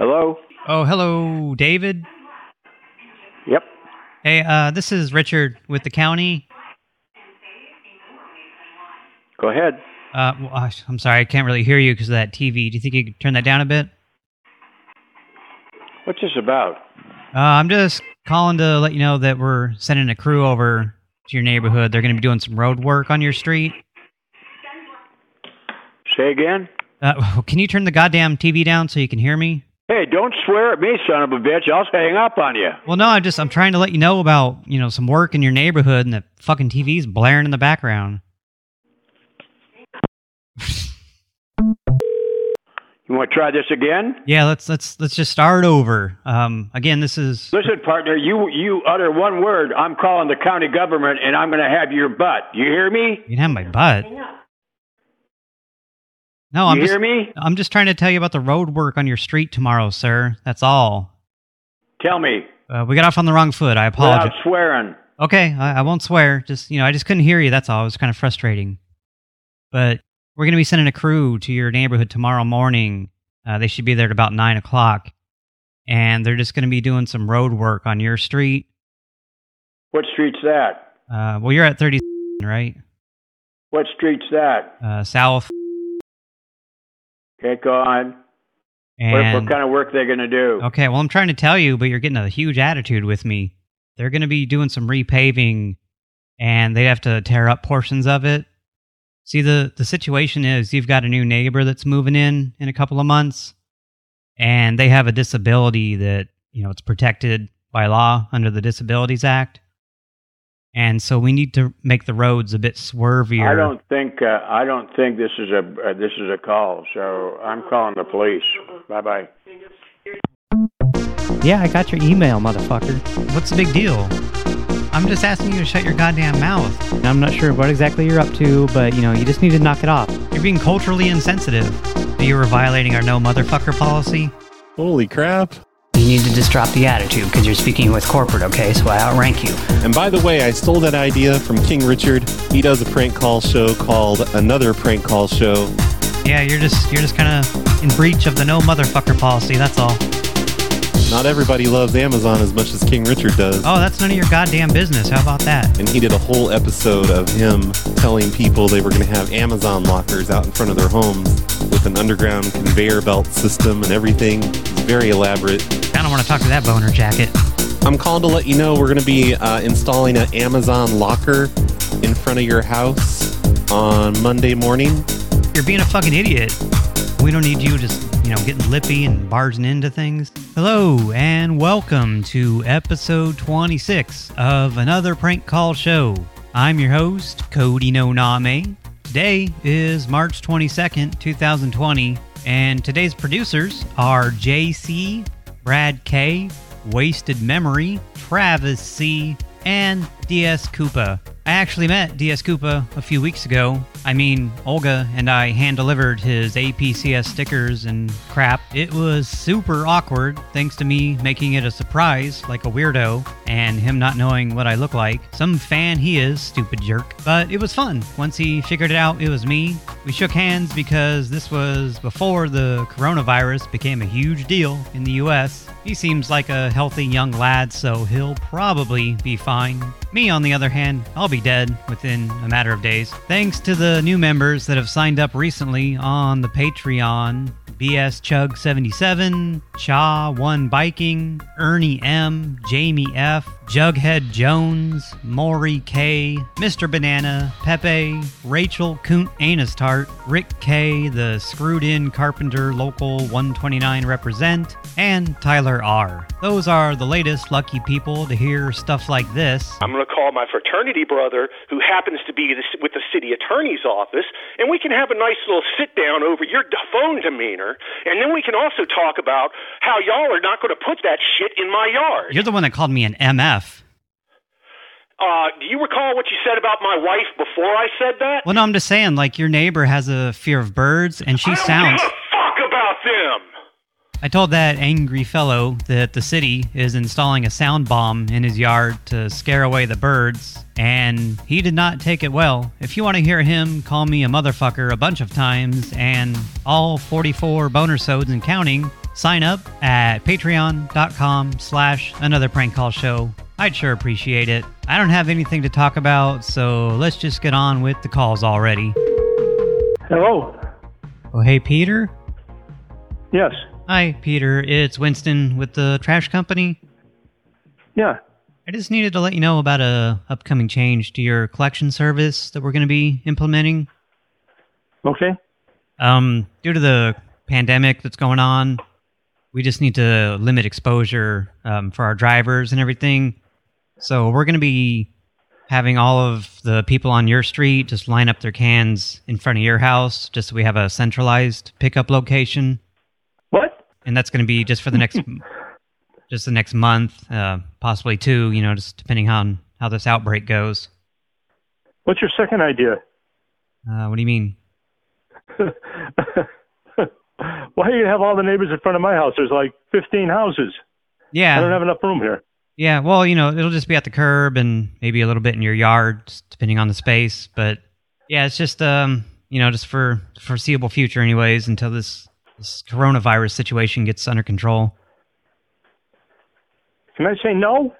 Hello? Oh, hello, David. Yep. Hey, uh, this is Richard with the county. Go ahead. Uh, well, I'm sorry, I can't really hear you because of that TV. Do you think you could turn that down a bit? What's this about? Uh, I'm just calling to let you know that we're sending a crew over to your neighborhood. They're going to be doing some road work on your street. Say again? Uh, can you turn the goddamn TV down so you can hear me? Hey, don't swear at me, son of a bitch. I'll hang up on you. Well, no, I'm just I'm trying to let you know about you know some work in your neighborhood and the fucking TV's blaring in the background. You want to try this again? Yeah, let's let's let's just start over. Um, again, this is Listen, partner, you you utter one word, I'm calling the county government and I'm going to have your butt. You hear me? you can have my butt. No, I'm you just hear me? I'm just trying to tell you about the road work on your street tomorrow, sir. That's all. Tell me. Uh, we got off on the wrong foot. I apologize. Without swearing. Okay, I, I won't swear. Just you know, I just couldn't hear you. That's all. It was kind of frustrating. But we're going to be sending a crew to your neighborhood tomorrow morning. Uh, they should be there at about nine o'clock, and they're just going to be doing some road work on your street. What street's that? Uh, well, you're at thirty, right? What street's that? Uh, south. Okay, go on. What, And what kind of work they're going to do? Okay, well, I'm trying to tell you, but you're getting a huge attitude with me. They're going to be doing some repaving, and they have to tear up portions of it. See, the, the situation is you've got a new neighbor that's moving in in a couple of months, and they have a disability that, you know, it's protected by law under the Disabilities Act. And so we need to make the roads a bit swervier. I don't think uh, I don't think this is a uh, this is a call. So I'm calling the police. Bye bye. Yeah, I got your email, motherfucker. What's the big deal? I'm just asking you to shut your goddamn mouth. And I'm not sure what exactly you're up to, but you know, you just need to knock it off. You're being culturally insensitive. You were violating our no motherfucker policy. Holy crap. You need to just drop the attitude because you're speaking with corporate, okay? So I outrank you. And by the way, I stole that idea from King Richard. He does a prank call show called Another Prank Call Show. Yeah, you're just you're just kind of in breach of the no motherfucker policy. That's all. Not everybody loves Amazon as much as King Richard does. Oh, that's none of your goddamn business. How about that? And he did a whole episode of him telling people they were going to have Amazon lockers out in front of their homes with an underground conveyor belt system and everything. Very elaborate. I don't want to talk to that boner jacket. I'm calling to let you know we're going to be uh, installing an Amazon locker in front of your house on Monday morning. You're being a fucking idiot. We don't need you just, you know, getting lippy and barging into things. Hello, and welcome to episode 26 of another prank call show. I'm your host, Cody No Name. Today is March 22nd, 2020, and today's producers are JC, Brad K, Wasted Memory, Travis C, and DS Koopa. I actually met DS Koopa a few weeks ago. I mean, Olga and I hand delivered his APCS stickers and crap. It was super awkward, thanks to me making it a surprise, like a weirdo, and him not knowing what I look like. Some fan he is, stupid jerk. But it was fun. Once he figured it out, it was me. We shook hands because this was before the coronavirus became a huge deal in the US. He seems like a healthy young lad, so he'll probably be fine. Me, on the other hand, I'll be dead within a matter of days. Thanks to the new members that have signed up recently on the Patreon BS Chug 77, Cha 1 Biking, Ernie M, Jamie F, Jughead Jones, Maury K, Mr. Banana, Pepe, Rachel Kunt Anus Tart, Rick K, the Screwed In Carpenter Local 129 Represent, and Tyler R. Those are the latest lucky people to hear stuff like this. I'm going to call my fraternity brother, who happens to be with the city attorney's office, and we can have a nice little sit down over your phone demeanor, and then we can also talk about how y'all are not going to put that shit in my yard. You're the one that called me an MF. Uh, do you recall what you said about my wife before I said that? Well, no, I'm just saying, like, your neighbor has a fear of birds, and she I don't sounds... give a fuck about them. I told that angry fellow that the city is installing a sound bomb in his yard to scare away the birds, and he did not take it well. If you want to hear him call me a motherfucker a bunch of times and all 44 boner sods and counting, sign up at patreon.com slash another prank call show. I'd sure appreciate it. I don't have anything to talk about, so let's just get on with the calls already. Hello. Oh, hey, Peter? Yes. Hi, Peter. It's Winston with the trash company. Yeah. I just needed to let you know about a upcoming change to your collection service that we're going to be implementing. Okay. Um, due to the pandemic that's going on, we just need to limit exposure um, for our drivers and everything. So we're going to be having all of the people on your street just line up their cans in front of your house just so we have a centralized pickup location. What? And that's going to be just for the next just the next month, uh, possibly two, you know, just depending on how this outbreak goes. What's your second idea? Uh, what do you mean? Why are you have all the neighbors in front of my house? There's like 15 houses. Yeah. I don't have enough room here. Yeah, well, you know, it'll just be at the curb and maybe a little bit in your yard, depending on the space. But yeah, it's just um, you know, just for foreseeable future, anyways, until this this coronavirus situation gets under control. Can I say no?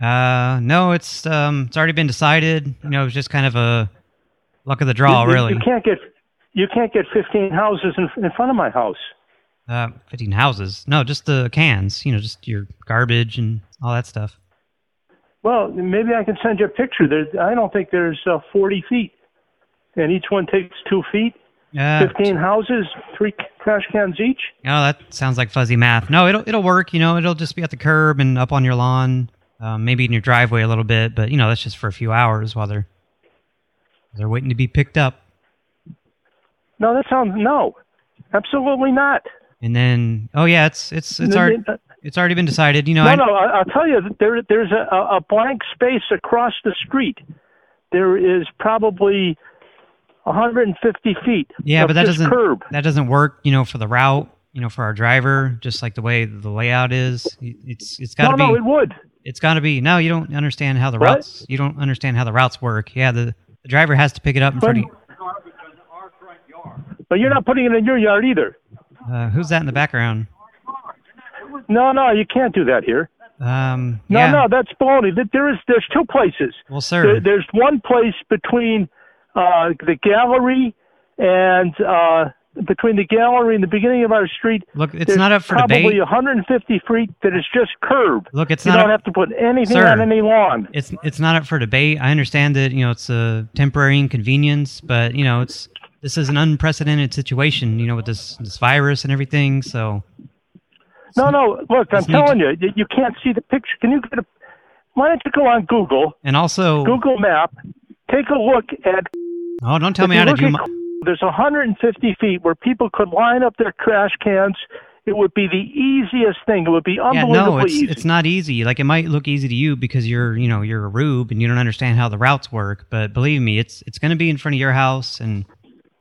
Uh, no, it's um, it's already been decided. You know, it's just kind of a luck of the draw, you, really. You can't get you can't get 15 houses in, in front of my house. Uh, 15 houses. No, just the cans. You know, just your garbage and all that stuff. Well, maybe I can send you a picture. There, I don't think there's uh, 40 feet, and each one takes two feet. Uh, 15 houses, three trash cans each. Oh, that sounds like fuzzy math. No, it'll it'll work. You know, it'll just be at the curb and up on your lawn, um, maybe in your driveway a little bit. But you know, that's just for a few hours while they're they're waiting to be picked up. No, that sounds no, absolutely not. And then, oh yeah, it's it's it's No, already it's already been decided. You know, no, I, no. I'll tell you, that there there's a, a blank space across the street. There is probably 150 feet. yeah, but that doesn't curb. that doesn't work. You know, for the route, you know, for our driver, just like the way the layout is, it's it's got No, to be. no, it would. It's got to be. No, you don't understand how the What? routes. You don't understand how the routes work. Yeah, the the driver has to pick it up in front of you. But you're not putting it in your yard either. Uh, who's that in the background? No, no, you can't do that here. Um, No, yeah. no, that's baloney. Th- There is there's two places. Well, sir. There, there's one place between uh, the gallery and uh, between the gallery and the beginning of our street. Look, it's not up for probably debate. 150 feet that is just curb. Look, it's you not don't up- have to put anything Sir. on any lawn. It's it's not up for debate. I understand that you know it's a temporary inconvenience, but you know it's this is an unprecedented situation. You know with this this virus and everything. So No, no. Look, I'm telling you, you, you can't see the picture. Can you get a? Why don't you go on Google, and also, Google Map, take a look at. oh, don't tell me how to do at- my. There's 150 feet where people could line up their trash cans. It would be the easiest thing. It would be Yeah, no, it's easy. it's not easy. Like it might look easy to you because you're you know you're a rube and you don't understand how the routes work. But believe me, it's it's going to be in front of your house, and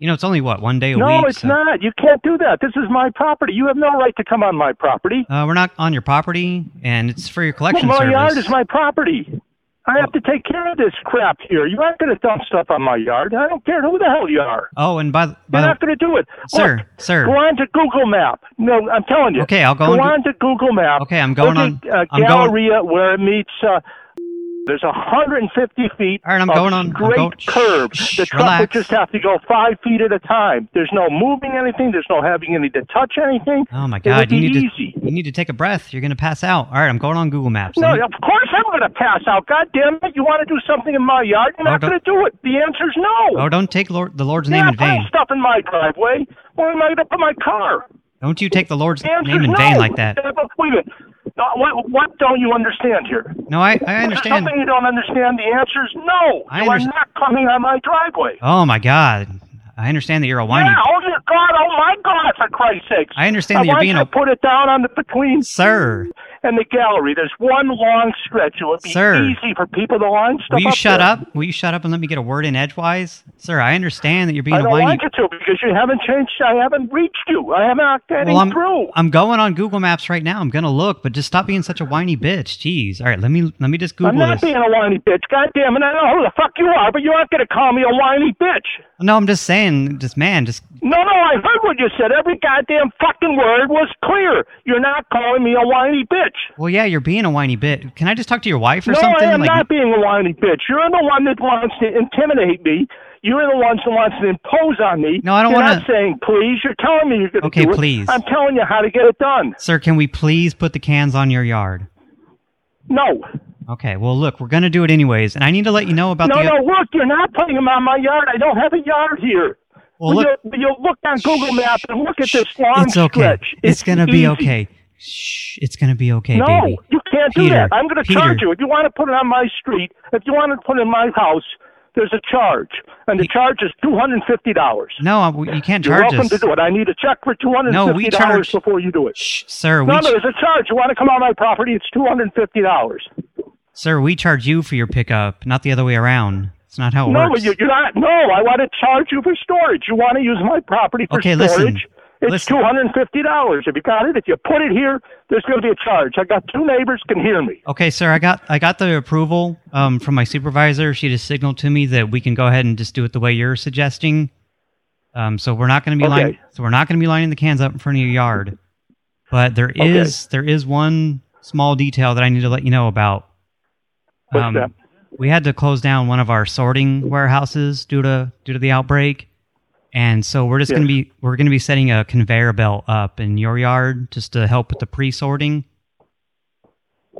you know it's only what one day a no, week. No, it's so- not. You can't do that. This is my property. You have no right to come on my property. Uh, we're not on your property, and it's for your collection well, my service. yard is my property. I have to take care of this crap here. You aren't going to dump stuff on my yard. I don't care who the hell you are. oh, and by the, by You're not going to do it. Sir, Look, sir. Go on to Google Map. No, I'm telling you. Okay, I'll go Go on on to Google Map. Okay, I'm going Look at, uh, I'm going- Galleria where it meets. Uh, there's 150 feet All right, I'm of going on- straight going- curb. shh, the truck would just have to go five feet at a time. There's no moving anything. There's no having any to touch anything. Oh my It God! would You be need easy. to you need to take a breath. You're going to pass out. All right, I'm going on Google Maps. No, me- of course I'm going to pass out. God damn it! You want to do something in my yard? You're Oh, not going to do it. The answer's no. oh, don't take Lord, the Lord's You're name in vain. stuff in my driveway. Where am I going to put my car? Don't you take the Lord's The name in no. vain like that. Wait a minute. What, what don't you understand here? No, I I understand. something you don't understand, the answer is no. I you are not coming on my driveway. Oh my God! I understand that you're a whiny. Yeah, oh your God, oh my God, for Christ's sakes. I understand that I you're being a to put it down on the between sir. And the gallery. There's one long stretch. It would be Sir. easy for people to line stuff up Will you up shut there. up? Will you shut up and let me get a word in edgewise, sir? I understand that you're being I don't whiny. want you to because you haven't changed. I haven't reached you. I haven't not getting Well, I'm through. I'm going on Google Maps right now. I'm gonna look, but just stop being such a whiny bitch. Jeez. All right, let me let me just Google I'm not this. being a whiny bitch. God damn it! I know who the fuck you are, but you aren't going to call me a whiny bitch. No, I'm just saying, just man, just No, no, I heard what you said. Every goddamn fucking word was clear. You're not calling me a whiny bitch. Well, yeah, you're being a whiny bitch. Can I just talk to your wife or no, something? No, I am like, not being a whiny bitch. You're the one that wants to intimidate me. You're the one that wants to impose on me. No, I don't You're wanna- not saying please. You're telling me you're going to Okay, do it. please. I'm telling you how to get it done. Sir, can we please put the cans on your yard? No. Okay, well, look, we're going to do it anyways, and I need to let you know about no, the... No, no, look, you're not putting them on my yard. I don't have a yard here. Well, look... You'll, you'll look on Google Maps and look at this long it's okay. stretch. It's, it's going to be okay. Shh, it's going to be okay, no, baby. you can't Peter, do that. I'm going to charge you. If you want to put it on my street, if you want to put it in my house, there's a charge, and the charge is $250. No, you can't charge You're welcome to do it. I need a check for $250 no, we charge... before you do it. Shh, sir, no, we... No, there's a charge. You want to come on my property, it's $250 sir, we charge you for your pickup, not the other way around. It's not how it No, works. you, you're not. No, I want to charge you for storage. You want to use my property for Okay, storage? listen. It's Listen. two hundred and fifty dollars. If you got it, if you put it here, there's going to be a charge. I got two neighbors can hear me. Okay, sir, I got I got the approval um, from my supervisor. She just signaled to me that we can go ahead and just do it the way you're suggesting. Um, so we're not going to be Okay. lining so we're not going to be lining the cans up in front of your yard. But there Okay. is there is one small detail that I need to let you know about. What's um, that? We had to close down one of our sorting warehouses due to due to the outbreak. And so we're just going to be we're going to be setting a conveyor belt up in your yard just to help with the pre-sorting.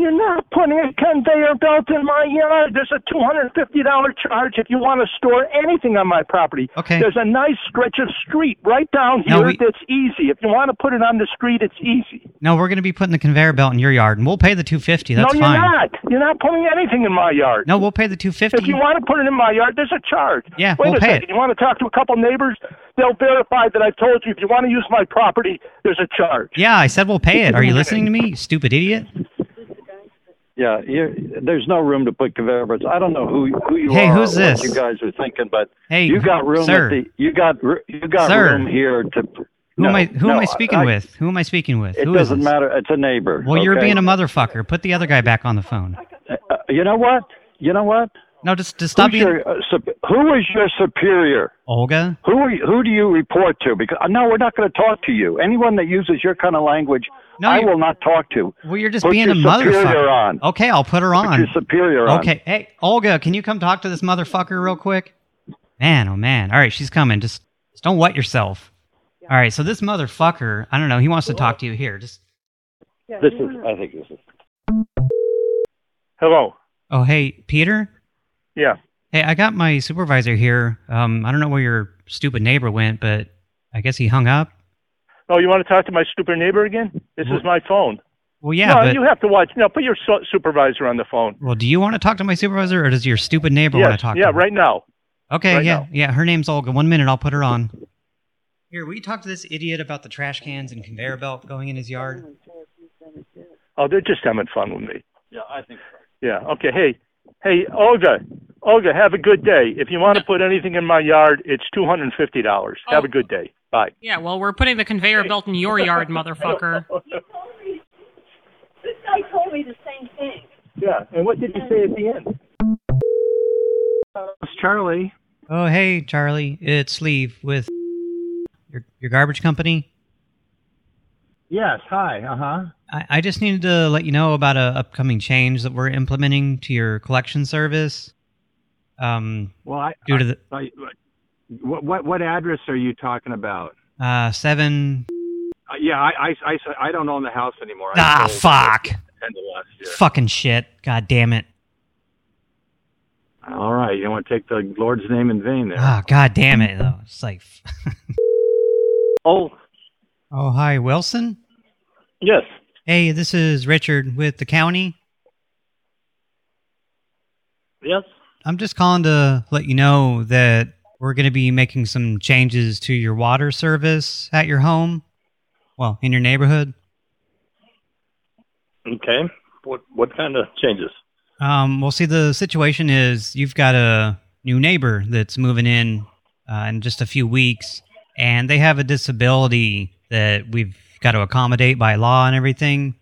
You're not putting a conveyor belt in my yard. There's a two hundred and fifty dollar charge if you want to store anything on my property. Okay. There's a nice stretch of street right down No, here we- that's easy. If you want to put it on the street, it's easy. No, we're going to be putting the conveyor belt in your yard, and we'll pay the two fifty. That's no, you're fine. not. You're not putting anything in my yard. No, we'll pay the 250. If you want to put it in my yard, there's a charge. Yeah, Wait we'll a pay second. it. You want to talk to a couple neighbors? They'll verify that I've told you. If you want to use my property, there's a charge. Yeah, I said we'll pay it. Are you listening to me, you stupid idiot? Yeah, you, there's no room to put belts. I don't know who who you Hey, are. who's this? you guys are thinking, but Hey, you got room sir. the you got you got Sir. room here to. Who no, am I? Who am I speaking I- with? Who am I speaking with? It Who is doesn't matter. It's a neighbor. Well, you're being a motherfucker. Put the other guy back on the phone. Uh, you know what? You know what? No, just just stop Who's being your, uh, who is your superior? Olga. Who are you, who do you report to? Because uh, no, we're not going to talk to you. Anyone that uses your kind of language, No, I will not talk to. Well, you're just Put being your a superior motherfucker. on. Okay, I'll put her on. Put on. your superior on. Okay, hey, Olga, can you come talk to this motherfucker real quick? Man, oh man. All right, she's coming. Just, just don't wet yourself. All right, so this motherfucker, I don't know, he wants to talk to you here. Just, This is. I think this is. Hello. oh, hey, Peter? Yeah. Hey, I got my supervisor here. Um, I don't know where your stupid neighbor went, but I guess he hung up. Oh, you want to talk to my stupid neighbor again? This is my phone. Well, yeah, no, but you have to watch. No, put your su- supervisor on the phone. well, do you want to talk to my supervisor, or does your stupid neighbor yes. want to talk? yeah, to me? right now. Okay, right yeah, now. yeah. Her name's Olga. One minute, I'll put her on. Here, will you talk to this idiot about the trash cans and conveyor belt going in his yard? Oh, they're just having fun with me. Yeah, I think. So. Yeah. Okay. Hey, hey, Olga. Olga, have a good day. If you want to put anything in my yard, it's two hundred and fifty dollars. Have Oh. a good day. Bye. Yeah, well, we're putting the conveyor belt in your yard, motherfucker. This guy told me the same thing. Yeah. And what did you say at the end? It's Charlie. Oh, hey, Charlie. It's Sleeve with your your garbage company. Yes, hi. Uh huh. I, I just needed to let you know about a upcoming change that we're implementing to your collection service. Um, Well, I. due to the I, what what what address are you talking about? uh, seven. Uh, yeah, I, I, I, I don't own the house anymore. I Ah, sold fuck. End of last year. Fucking shit. God damn it. All right, you don't want to take the Lord's name in vain there. Oh, god damn it, though. It's like... Oh, oh, hi, Wilson? Yes. Hey, this is Richard with the county. yes. I'm just calling to let you know that we're going to be making some changes to your water service at your home. Well, in your neighborhood. Okay. What what kind of changes? Um, well, see, the situation is you've got a new neighbor that's moving in uh, in just a few weeks, and they have a disability that we've got to accommodate by law and everything.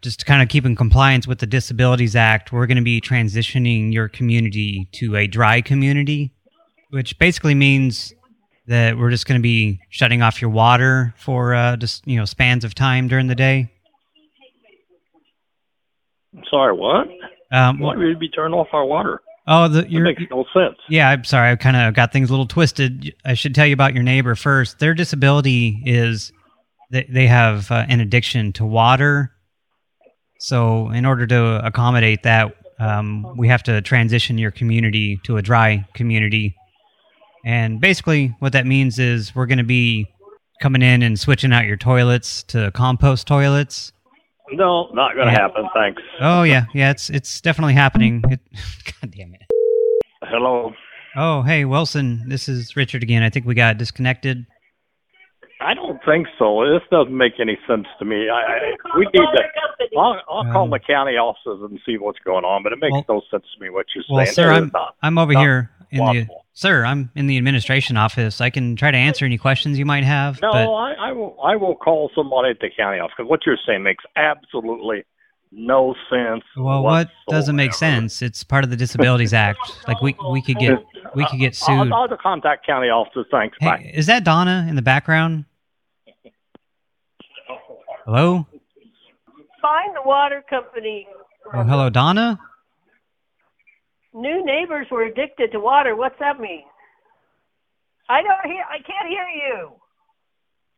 Just to kind of keep in compliance with the Disabilities Act, we're going to be transitioning your community to a dry community, which basically means that we're just going to be shutting off your water for uh, just you know spans of time during the day. Sorry, what? Um, Why would we turn off our water? Oh, the, That makes no sense. Yeah, I'm sorry. I kind of got things a little twisted. I should tell you about your neighbor first. Their disability is they, they have uh, an addiction to water. So in order to accommodate that, um, we have to transition your community to a dry community. And basically what that means is we're going to be coming in and switching out your toilets to compost toilets. No, not going to Yeah. happen. Thanks. Oh, yeah. Yeah, it's it's definitely happening. It, God damn it. Hello. Oh, hey, Wilson. This is Richard again. I think we got disconnected. I don't think so. This doesn't make any sense to me. I, I we need to. I'll, I'll call Um, the county offices and see what's going on, but it makes Well- no sense to me what you're Well, saying. sir, I'm not- I'm over here in the sir. I'm in the administration office. I can try to answer any questions you might have. No, but I, I will. I will call somebody at the county office because what you're saying makes absolutely no sense. well, what doesn't make sense? It's part of the Disabilities Act. Like we we could get we could get sued. I'll, I'll contact county offices. Thanks. Bye. Is that Donna in the background? Hello. Find the water company. Oh, hello, Donna. New neighbors were addicted to water. What's that mean? I don't hear. I can't hear you.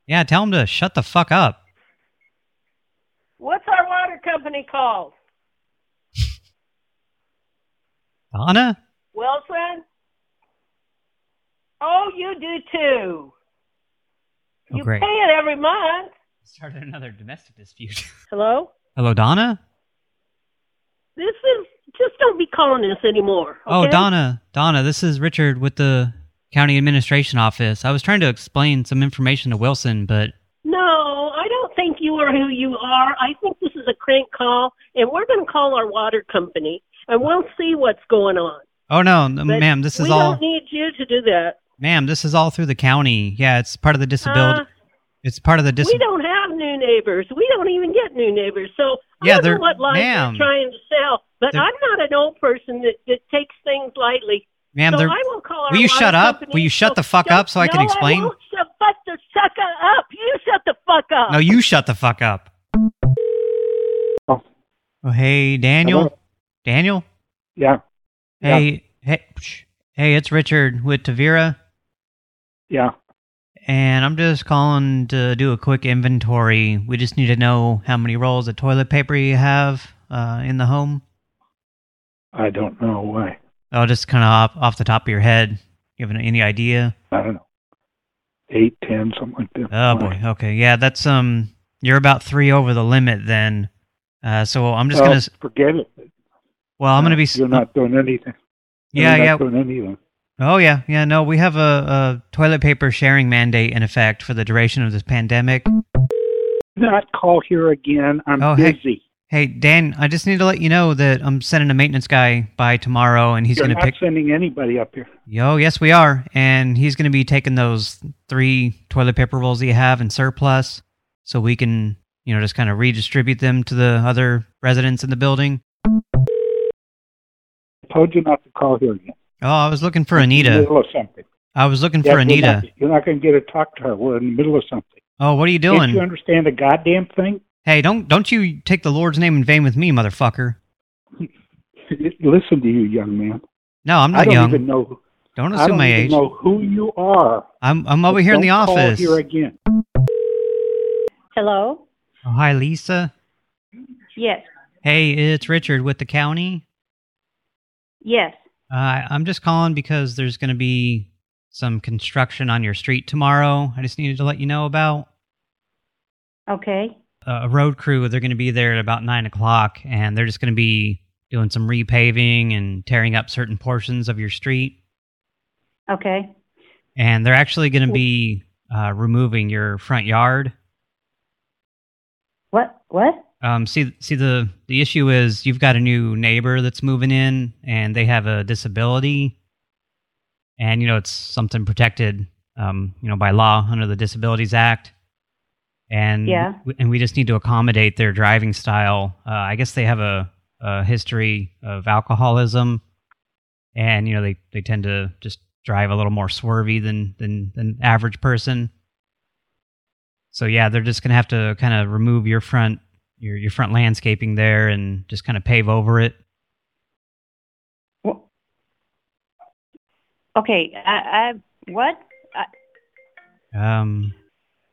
Yeah, tell him to shut the fuck up. What's our water company called? Donna. Wilson. Oh, you do too. Oh, you great. pay it every month. Started another domestic dispute. Hello. Hello, Donna. This is just don't be calling us anymore. Oh. Donna, Donna, this is Richard with the county administration office. I was trying to explain some information to Wilson, but No, I don't think you are who you are. I think this is a crank call, and we're going to call our water company, and we'll see what's going on. oh no, ma'am, this is we all, don't need you to do that. Ma'am, this is all through the county. Yeah, it's part of the disability. Uh, it's part of the disability. we don't have new neighbors. We don't even get new neighbors. So Yeah, I don't know what line ma'am. you're trying to sell, but I'm not an old person that, that takes things lightly. Ma'am, so I will call will you shut up? Will you shut So the fuck up so I can no, explain? I won't shut the sucker up. You shut the fuck up. No, you shut the fuck up. Oh, hey, Daniel. Hello? Daniel. Yeah. Hey, hey, hey, it's Richard with Tavira. Yeah. And I'm just calling to do a quick inventory. We just need to know how many rolls of toilet paper you have uh, in the home. I don't know why. Oh, just kind of off, off the top of your head. You have any idea? I don't know. Eight, ten, something like that. Oh boy. Okay. Yeah, that's um. You're about three over the limit then. Uh, so I'm just Well, gonna. forget it. Well, I'm gonna be. s- You're not doing anything. Yeah, You're yeah. not doing anything. Oh yeah, yeah. No, we have a, a toilet paper sharing mandate in effect for the duration of this pandemic. Not call here again. I'm Oh, hey. busy. Hey, Dan, I just need to let you know that I'm sending a maintenance guy by tomorrow, and he's going to not pick. sending anybody up here. Yo, yes, we are, and he's going to be taking those three toilet paper rolls that you have in surplus, so we can, you know, just kind of redistribute them to the other residents in the building. I told you not to call here again. Oh, I was looking for In the Anita. middle of something. I was looking Yeah, for you're Anita. not- You're not going to get to talk to her. We're in the middle of something. Oh, what are you Can't doing? you understand a goddamn thing? Hey, don't don't you take the Lord's name in vain with me, motherfucker. Listen to you, young man. No, I'm not I not don't young. even know. Don't I assume don't my even age. know who you are. I'm I'm over here in the don't call office. here again. Hello. Oh, hi, Lisa. Yes. Hey, it's Richard with the county. Yes. Uh, I'm just calling because there's going to be some construction on your street tomorrow. I just needed to let you know about Okay. uh, a road crew. They're going to be there at about 9 o'clock, and they're just going to be doing some repaving and tearing up certain portions of your street. Okay. And they're actually going to be uh, removing your front yard. What? What? Um, see, see the the issue is you've got a new neighbor that's moving in, and they have a disability, and you know it's something protected, um, you know, by law under the Disabilities Act, and Yeah. and we just need to accommodate their driving style. Uh, I guess they have a, a history of alcoholism, and you know they they tend to just drive a little more swervy than than than average person. So yeah, they're just gonna have to kind of remove your front your your front landscaping there and just kind of pave over it. Well, Okay, I, I what? I, Um,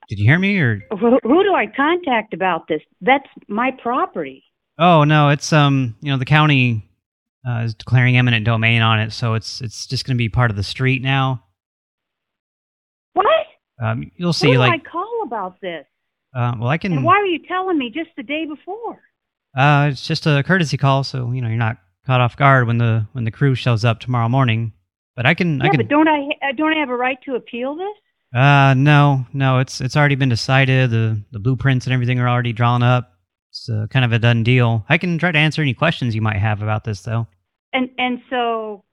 did you hear me or? who, who do I contact about this? That's my property. Oh no, it's um you know the county uh, is declaring eminent domain on it, so it's it's just gonna be part of the street now. What? Um, you'll see. Who do I call about this? Uh, well I can And why were you telling me just the day before? Uh, it's just a courtesy call, so you know you're not caught off guard when the when the crew shows up tomorrow morning. But I can, I yeah, can. but don't I uh, don't I have a right to appeal this? Uh, no, no, it's it's already been decided. The the blueprints and everything are already drawn up. It's uh, kind of a done deal. I can try to answer any questions you might have about this, though. And and so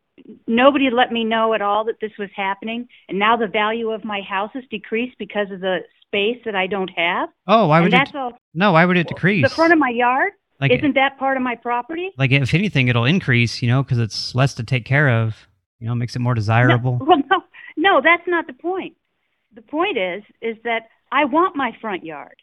nobody let me know at all that this was happening, and now the value of my house has decreased because of the space that I don't have. Oh, why and would that's it? all. No, why would it decrease? The front of my yard Like- isn't that part of my property? Like if anything, it'll increase. You know, because it's less to take care of. You know, makes it more desirable. No, well, no, no, that's not the point. The point is, is that I want my front yard.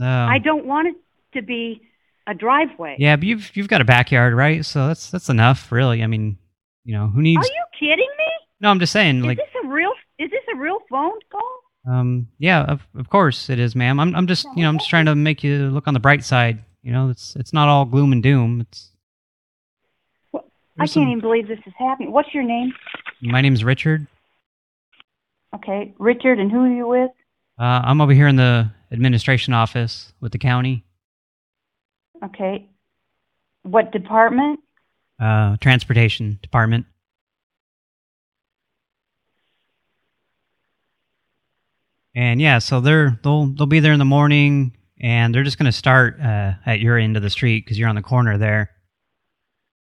Um, I don't want it to be a driveway. Yeah, but you've you've got a backyard, right? So that's that's enough, really. I mean, you know, who needs? Are you kidding me? No, I'm just saying, like Is like, this a real? Is this a real phone call? Um, yeah, of, of course it is, ma'am. I'm, I'm just, you know, I'm just trying to make you look on the bright side. You know, it's, it's not all gloom and doom. It's, I can't even believe this is happening. What's your name? my name's Richard. Okay, Richard, and who are you with? Uh, I'm over here in the administration office with the county, Okay, what department? uh, transportation department. And yeah, so they're they'll they'll be there in the morning, and they're just going to start uh, at your end of the street because you're on the corner there.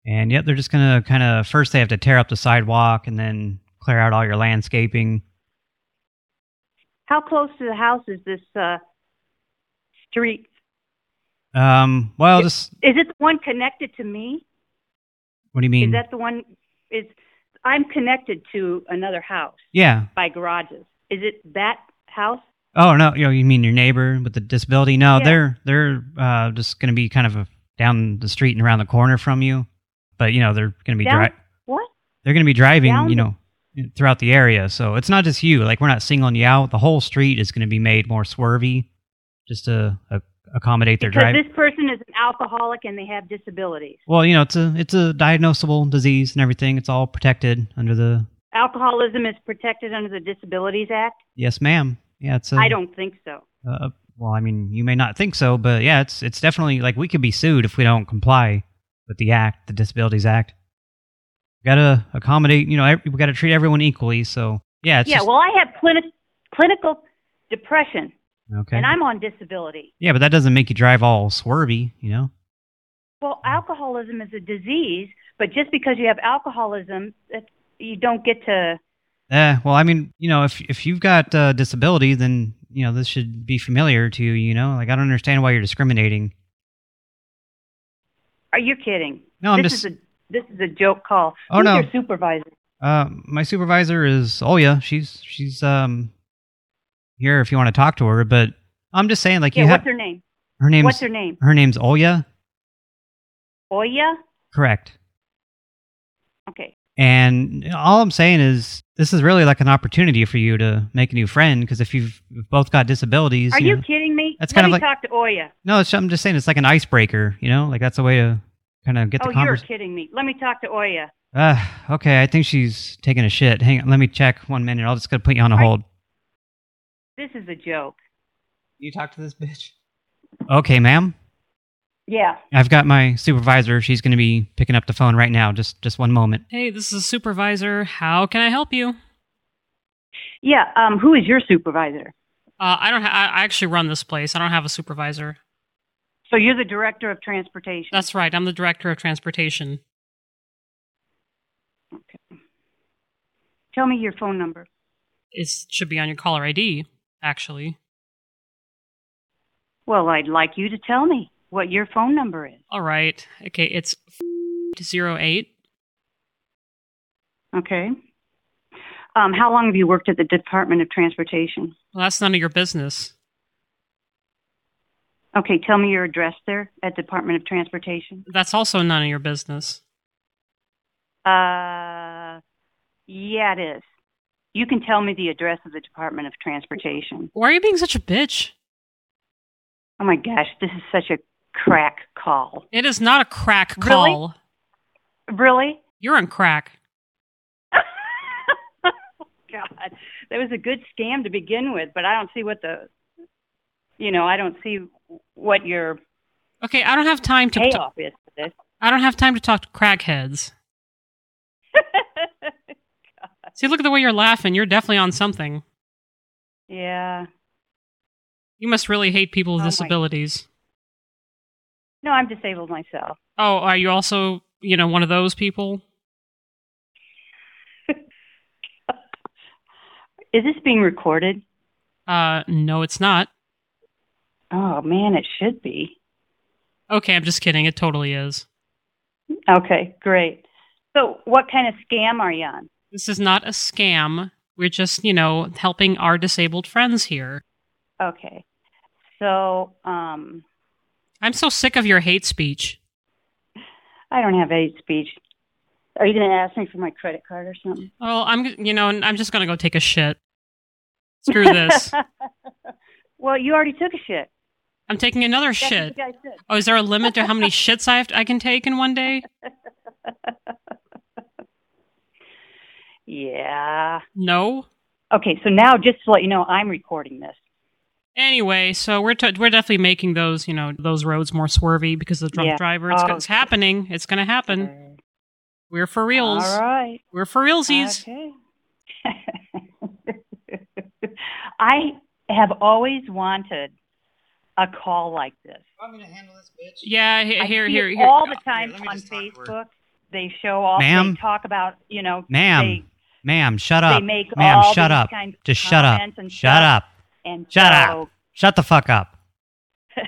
And yep, they're just going to kind of first they have to tear up the sidewalk and then clear out all your landscaping. How close to the house is this uh, street? Um, well, just Is it the one connected to me? what do you mean? Is that the one? Is I'm connected to another house yeah. by garages. Is it that house? Oh no, you know, you mean your neighbor with the disability? No, Yeah. they're they're uh, just going to be kind of a, down the street and around the corner from you. But you know, they're going to be Down- dri- What? they're going to be driving, Down you know, throughout the area. So it's not just you. Like we're not singling you out. The whole street is going to be made more swervy, just to uh, accommodate their Because drive. this person is an alcoholic and they have disabilities. well, you know, it's a it's a diagnosable disease and everything. It's all protected under the Alcoholism is protected under the Disabilities Act. yes, ma'am. Yeah, it's a, I don't think so. Uh, well, I mean, you may not think so, but yeah, it's it's definitely like we could be sued if we don't comply with the act, the Disabilities Act. We gotta accommodate, you know, we gotta treat everyone equally. So yeah, it's yeah, just, well, I have clinic, clinical depression, okay. and I'm on disability. yeah, but that doesn't make you drive all swervy, you know. Well, alcoholism is a disease, but just because you have alcoholism, you don't get to. Eh, well, I mean, you know, if if you've got uh, disability, then you know this should be familiar to you. You know, like I don't understand why you're discriminating. Are you kidding? No, I'm this just- Is a, this is a joke call. Oh, Who's no. your supervisor? Uh, my supervisor is Olya. She's she's um here if you want to talk to her. But I'm just saying, like yeah, you what's her name? her name's What's her name? Her name's Olya. Oya? Correct. Okay. And all I'm saying is this is really like an opportunity for you to make a new friend because if you've, you've both got disabilities, Are you you know- kidding me? That's Let kind of like- talk to Oya. no, it's, I'm just saying it's like an icebreaker. You know, like that's a way to kind of get oh, the you're kidding me. Let me talk to Oya. Uh, okay, I think she's taking a shit. Hang on, let me check one minute. I'll just gonna put you on a hold. This is a joke. You talk to this bitch. Okay, ma'am. Yeah. I've got my supervisor. She's going to be picking up the phone right now. Just just one moment. Hey, this is a supervisor. How can I help you? Yeah. Um. Who is your supervisor? Uh, I don't. Ha- I I actually run this place. I don't have a supervisor. So you're the director of transportation. That's right. I'm the director of transportation. Okay. Tell me your phone number. It should be on your caller ID, actually. Well, I'd like you to tell me what your phone number is. All right. Okay, it's zero eight. Okay. Um, how long have you worked at the Department of Transportation? Well, that's none of your business. Okay, tell me your address there at Department of Transportation. That's also none of your business. Uh, yeah, it is. You can tell me the address of the Department of Transportation. Why are you being such a bitch? Oh my gosh, this is such a crack call. It is not a crack call. Really? really? You're on crack. God, that was a good scam to begin with, but I don't see what the, you know, I don't see what your Okay, I don't have time to. payoff is for this. I don't have time to talk to crackheads. See, look at the way you're laughing. You're definitely on something. Yeah. You must really hate people with Oh disabilities. No, I'm disabled myself. Oh, are you also, you know, one of those people? Is this being recorded? Uh, no, it's not. Oh man, it should be. Okay, I'm just kidding. It totally is. Okay, great. So, what kind of scam are you on? This is not a scam. We're just, you know, helping our disabled friends here. Okay. So, um, I'm so sick of your hate speech. I don't have hate speech. Are you going to ask me for my credit card or something? Oh, I'm, you know, I'm just gonna go take a shit. Screw this. well, you already took a shit. I'm taking another That's shit. you guys said. Oh, is there a limit to how many shits I have I can take in one day? Yeah. No. Okay, so now just to let you know, I'm recording this. Anyway, so we're t- we're definitely making those, you know, those roads more swervy because of the drunk Yeah. driver. It's, Oh, it's happening. It's going to happen. We're for reals. All right. We're for realsies. Okay. I have always wanted a call like this. I'm going Yeah, he- I here, see here, it here. all the time on Facebook. They show off. Ma'am? They talk about you know. Ma'am, They, ma'am, shut they up. make Ma'am, all shut these up. kinds Just shut up. and Shut stuff, up. And Shut so, up. Shut the fuck up.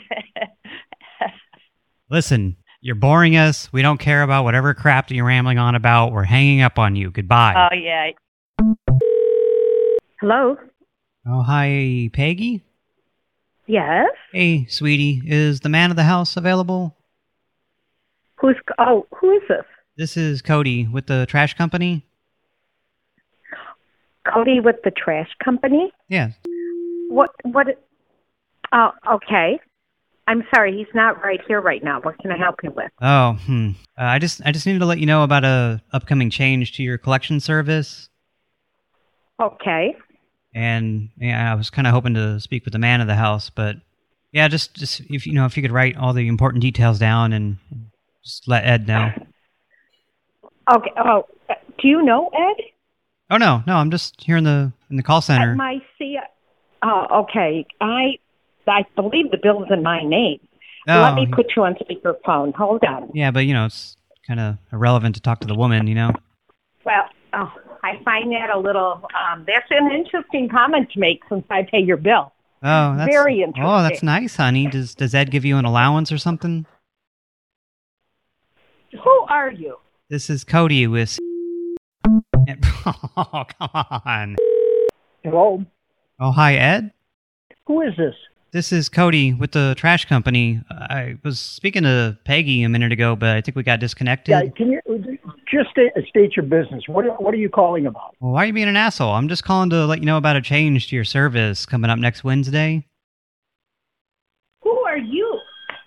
Listen, you're boring us. We don't care about whatever crap that you're rambling on about. We're hanging up on you. Goodbye. Oh yeah. Hello. oh, hi, Peggy. Yes. Hey, sweetie, is the man of the house available? Who's? Oh, who is this? This is Cody with the trash company. Cody with the trash company. Yeah. What? What? Oh, okay. I'm sorry, he's not right here right now. What can I help you with? Oh, hmm. Uh, I just I just needed to let you know about a upcoming change to your collection service. Okay. And yeah, I was kind of hoping to speak with the man of the house, but yeah, just just if you know if you could write all the important details down and just let Ed know. Okay. Oh, do you know Ed? Oh no, no, I'm just here in the in the call center. At my C. Oh, okay. I I believe the bill's in my name. Oh, Let me put you on speakerphone. Hold on. yeah, but you know it's kind of irrelevant to talk to the woman, you know. Well, oh, I find that a little. Um, that's an interesting comment to make since I pay your bill. Oh, that's Very interesting. Oh, that's nice, honey. Does does Ed give you an allowance or something? Who are you? This is Cody with. Oh, come on. Hello? Oh, hi, Ed. Who is this? This is Cody with the trash company. I was speaking to Peggy a minute ago, but I think we got disconnected. Yeah, can you just state, state your business? What are, what are you calling about? Well, why are you being an asshole? I'm just calling to let you know about a change to your service coming up next Wednesday. Who are you?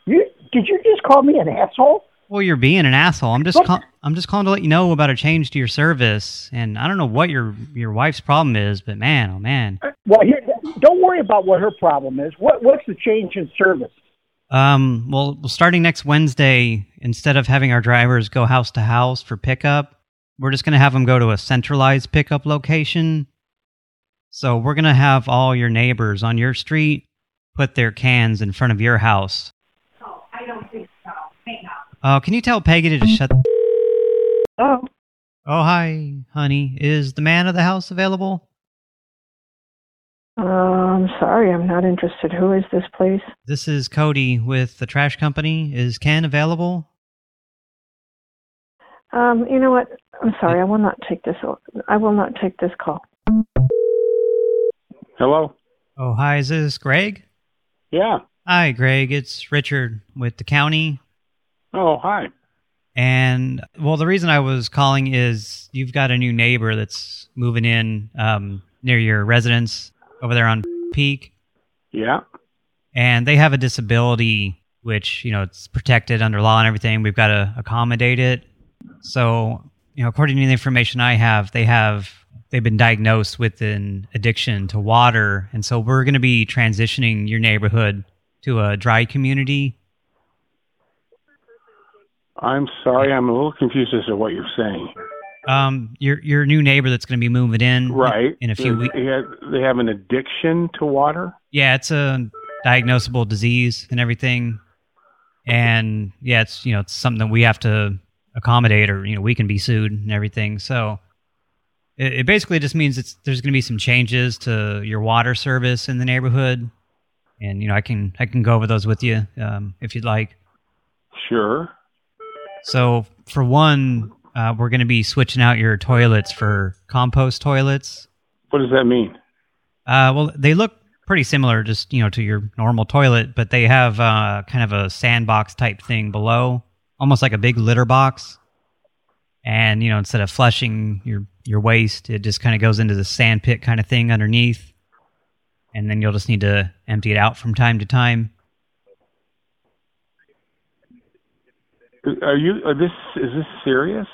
You did you just call me an asshole? Well, you're being an asshole. I'm just call- I'm just calling to let you know about a change to your service. And I don't know what your your wife's problem is, but man, oh man. Well, here, don't worry about what her problem is. What what's the change in service? Um, well, starting next Wednesday, instead of having our drivers go house to house for pickup, we're just going to have them go to a centralized pickup location. So we're going to have all your neighbors on your street put their cans in front of your house. Oh, I don't think so. Hang on. Oh, can you tell Peggy to just shut... The. Oh. Oh, hi, honey. Is the man of the house available? Uh, I'm sorry, I'm not interested. Who is this, please? This is Cody with the trash company. Is Ken available? Um, you know what? I'm sorry. I will not take this. I will not take this call. Hello. Oh, hi. Is this Greg? Yeah. Hi, Greg. It's Richard with the county. Oh, hi. And, well, the reason I was calling is you've got a new neighbor that's moving in um, near your residence over there on Peak. Yeah. And they have a disability, which, you know, it's protected under law and everything. We've got to accommodate it. So, you know, according to the information I have, they have they've been diagnosed with an addiction to water. And so we're going to be transitioning your neighborhood to a dry community. I'm sorry, I'm a little confused as to what you're saying. Um, your your new neighbor that's going to be moving in Right. in a few weeks. They have, they have an addiction to water? Yeah, it's a diagnosable disease and everything. And yeah, it's you know it's something that we have to accommodate, or you know we can be sued and everything. So it, it basically just means it's there's going to be some changes to your water service in the neighborhood, and you know I can I can go over those with you um, if you'd like. Sure. So for one, uh, we're going to be switching out your toilets for compost toilets. What does that mean? Uh, well, they look pretty similar, just you know, to your normal toilet, but they have uh, kind of a sandbox type thing below, almost like a big litter box. And you know, instead of flushing your your waste, it just kind of goes into the sand pit kind of thing underneath, and then you'll just need to empty it out from time to time. Are you, are this, is this serious?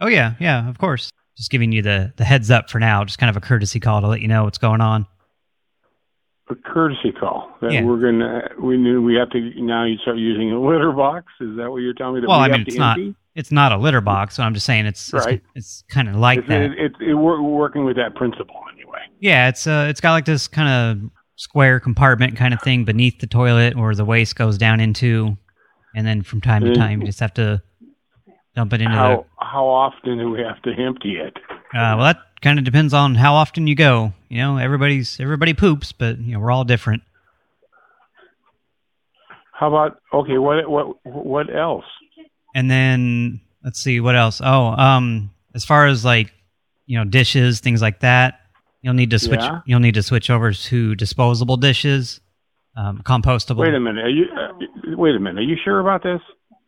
Oh yeah, yeah, of course. Just giving you the the heads up for now, just kind of a courtesy call to let you know what's going on. A courtesy call that Yeah. we're gonna, we knew we have to, now you start using a litter box? Is that what you're telling me? That Well, we I mean, it's not it's not a litter box, so I'm just saying it's it's, Right. it's kind of like it's, that. It, it, we're working with that principle anyway. Yeah, it's uh, it's got like this kind of square compartment kind of thing beneath the toilet where the waste goes down into, and then from time to time you just have to dump it into How how often do we have to empty it? Uh, well, that kind of depends on how often you go. You know, everybody's everybody poops, but you know we're all different. How about okay? What what what else? And then let's see what else. Oh, um, as far as like you know dishes, things like that, you'll need to switch. Yeah. You'll need to switch over to disposable dishes, um, compostable. Wait a minute. Are you uh, wait a minute? Are you sure about this?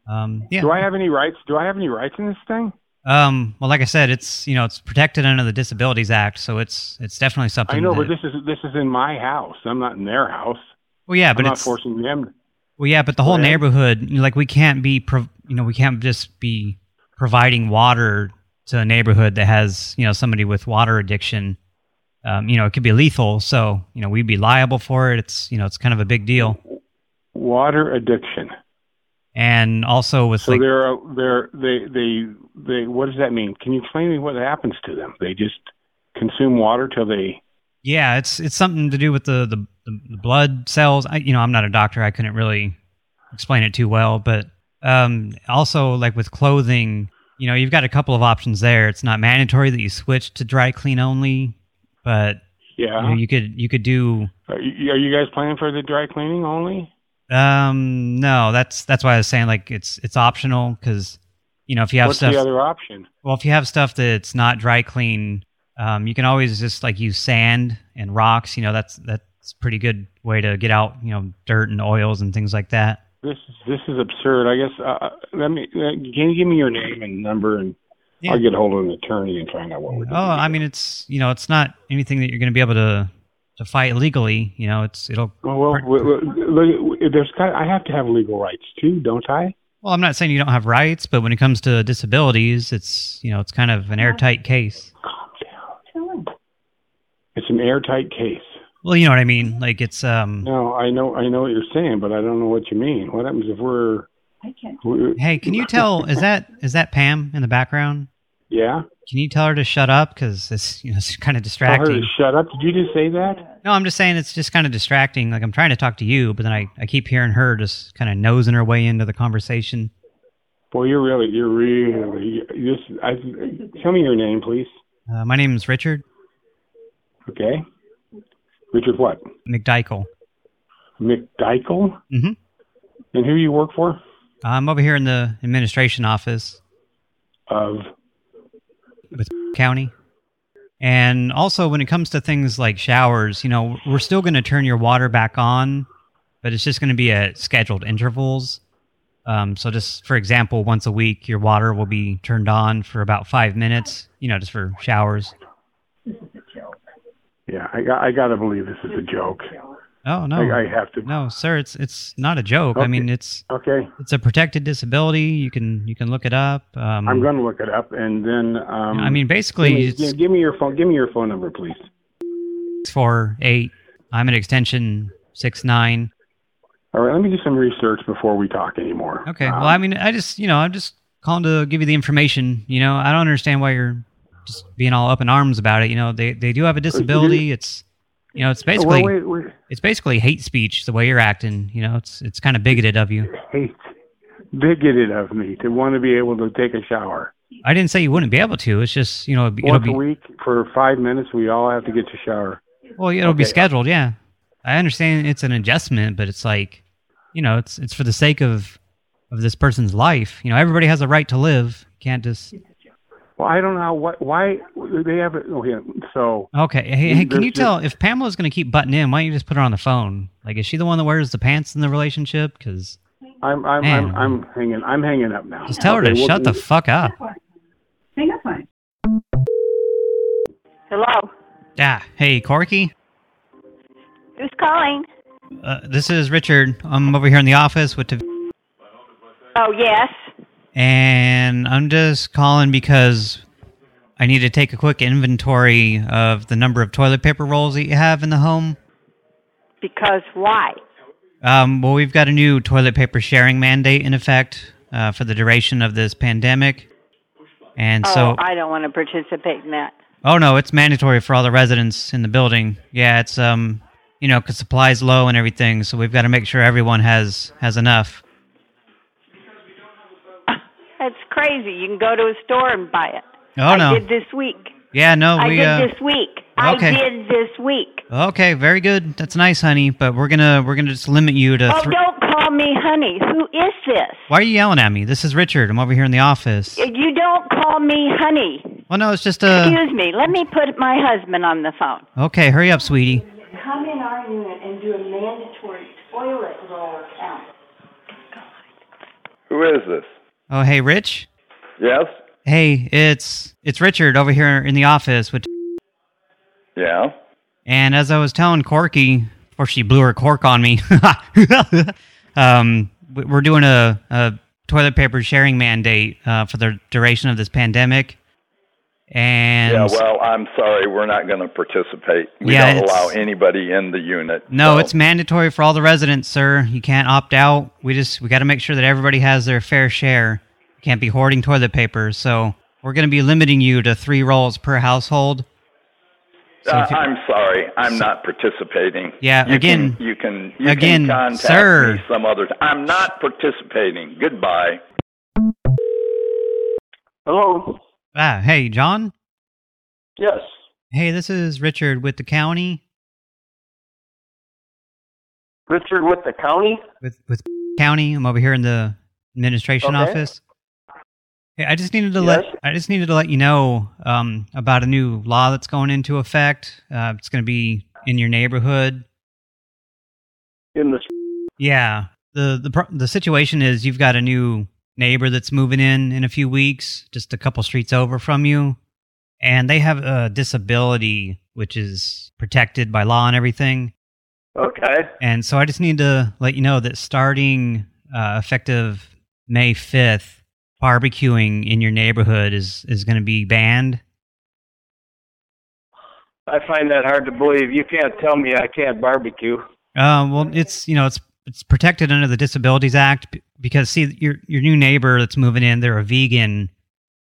Um, yeah. Do I have any rights? Do I have any rights in this thing? Um, well, like I said, it's you know it's protected under the Disabilities Act, so it's it's definitely something. I know, that, but this is this is in my house. I'm not in their house. Well, yeah, but I'm not it's forcing them. well, yeah, but the whole neighborhood, you know, like we can't be, you know, we can't just be providing water to a neighborhood that has you know somebody with water addiction. Um, you know, it could be lethal, so you know we'd be liable for it. It's you know it's kind of a big deal, Water addiction. and also with So like they're they're they they they. What does that mean? Can you explain me what happens to them? They just consume water till they. Yeah, it's it's something to do with the the, the blood cells. I, you know, I'm not a doctor. I couldn't really explain it too well, but um, also like with clothing, you know, you've got a couple of options there. It's not mandatory that you switch to dry clean only, but Yeah. you, know, you could you could do. Are you, are you guys planning for the dry cleaning only? Um, no, that's that's why I was saying like it's it's optional because you know if you have What's stuff. the other option? Well, if you have stuff that's not dry clean, um, you can always just like use sand and rocks. You know, that's that's pretty good way to get out, you know, dirt and oils and things like that. This is this is absurd. I guess. Uh, let me. Uh, can you give me your name and number, and Yeah. I'll get hold of an attorney and find out what we're doing. Oh, I mean, it's you know, it's not anything that you're going to be able to to fight legally. You know, it's it'll. Well, well, well, look, there's got. I have to have legal rights too, don't I? Well, I'm not saying you don't have rights, but when it comes to disabilities, it's you know, it's kind of an airtight case. Calm down. It's an airtight case. Well, you know what I mean. Like it's um. No, I know. I know what you're saying, but I don't know what you mean. What happens if we're? We're Hey, can you tell? Is that is that Pam in the background? yeah. Can you tell her to shut up because it's you know it's kind of Tell her distracting. to shut up. Did you just say that? No, I'm just saying it's just kind of distracting. Like I'm trying to talk to you, but then I, I keep hearing her just kind of nosing her way into the conversation. Boy, you're really, you're really. just I. Tell me your name, please. Uh, my name is Richard Okay. Richard, what? McDykel. McDykel. Mm-hmm. And who you work for? I'm over here in the administration office. Of. with county. And also, when it comes to things like showers, you know, we're still going to turn your water back on, but it's just going to be at scheduled intervals. Um, so just, for example, once a week, your water will be turned on for about five minutes, you know, just for showers. Yeah, I I got to believe this is a joke. Oh, no. I, I have to. No, sir, it's it's not a joke. I mean, it's Okay. it's a protected disability. You can you can look it up. Um, I'm going to look it up, and then. Um, I mean, basically, give me, give, me your phone. Give me your phone number, please. four eight. I'm an extension six nine. All right, let me do some research before we talk anymore. Okay. Um, well, I mean, I just you know I'm just calling to give you the information. You know, I don't understand why you're just being all up in arms about it. You know, they they do have a disability. It's you know, it's basically wait. it's basically hate speech the way you're acting. You know, it's it's kind of bigoted of you. hate, bigoted of me to want to be able to take a shower. I didn't say you wouldn't be able to. It's just you know it'll be, it'll Once be a week for five minutes, we all have to get to shower. Well, it'll be scheduled, yeah. I understand it's an adjustment, but it's like, you know, it's it's for the sake of of this person's life. You know, everybody has a right to live. Can't just Well, I don't know what why they have it. Okay, so Okay. Hey, hey can you tell if Pamela's going to keep butting in? Why don't you just put her on the phone? Like, is she the one that wears the pants in the relationship? Because I'm I'm, I'm I'm hanging I'm hanging up now. just tell her to Okay, shut the we'll- fuck up. Hang up on. Hello. Yeah. Hey, Corky. Who's calling? Uh, this is Richard. I'm over here in the office with. Tav- Oh, yes. And I'm just calling because I need to take a quick inventory of the number of toilet paper rolls that you have in the home. Because why? Um, well, we've got a new toilet paper sharing mandate in effect uh, for the duration of this pandemic. And oh, so, I don't want to participate in that. oh no, it's mandatory for all the residents in the building. Yeah, it's, um, you know, because supplies low and everything, so we've got to make sure everyone has, has enough. That's crazy. You can go to a store and buy it. Oh, I no. did this week. Yeah, no, I we, did uh, this week. okay. I did this week. Okay, very good. That's nice, honey. But we're gonna we're gonna just limit you to. Oh, three- don't call me honey. Who is this? Why are you yelling at me? This is Richard. I'm over here in the office. You don't call me honey. Well, no, it's just uh Excuse me. Let me put my husband on the phone. Okay, hurry up, sweetie. Come in our unit and do a mandatory toilet roll count. Who is this? Oh, hey, Rich. Yes? Hey, it's it's Richard over here in the office. With Yeah? and as I was telling Corky before she blew her cork on me, um, we- we're doing a, a toilet paper sharing mandate uh, for the duration of this pandemic. And yeah, well, I'm sorry, we're not going to participate. We Yeah, don't allow anybody in the unit. No, so- it's mandatory for all the residents, sir. You can't opt out. We just we got to make sure that everybody has their fair share. You can't be hoarding toilet paper. So we're going to be limiting you to three rolls per household. So Uh, you- I'm sorry, I'm not participating. Yeah, you again- can, you can you again, can contact sir. me some other. I'm not participating. Goodbye. Hello. Ah, hey, John. Yes. Hey, this is Richard with the county. Richard with the county. With with county. I'm over here in the administration Okay. office. Hey, I just needed to let I just needed to let you know um, about a new law that's going into effect. Uh, it's going to be in your neighborhood. In the Yeah. The the the situation is you've got a new neighbor that's moving in in a few weeks, just a couple streets over from you, and they have a disability which is protected by law and everything. Okay. And so I just need to let you know that starting uh, effective May 5th, barbecuing in your neighborhood is is going to be banned. I find that hard to believe. You can't tell me I can't barbecue. Uh, well, it's you know it's it's protected under the Disabilities Act because see your your new neighbor that's moving in, they're a vegan,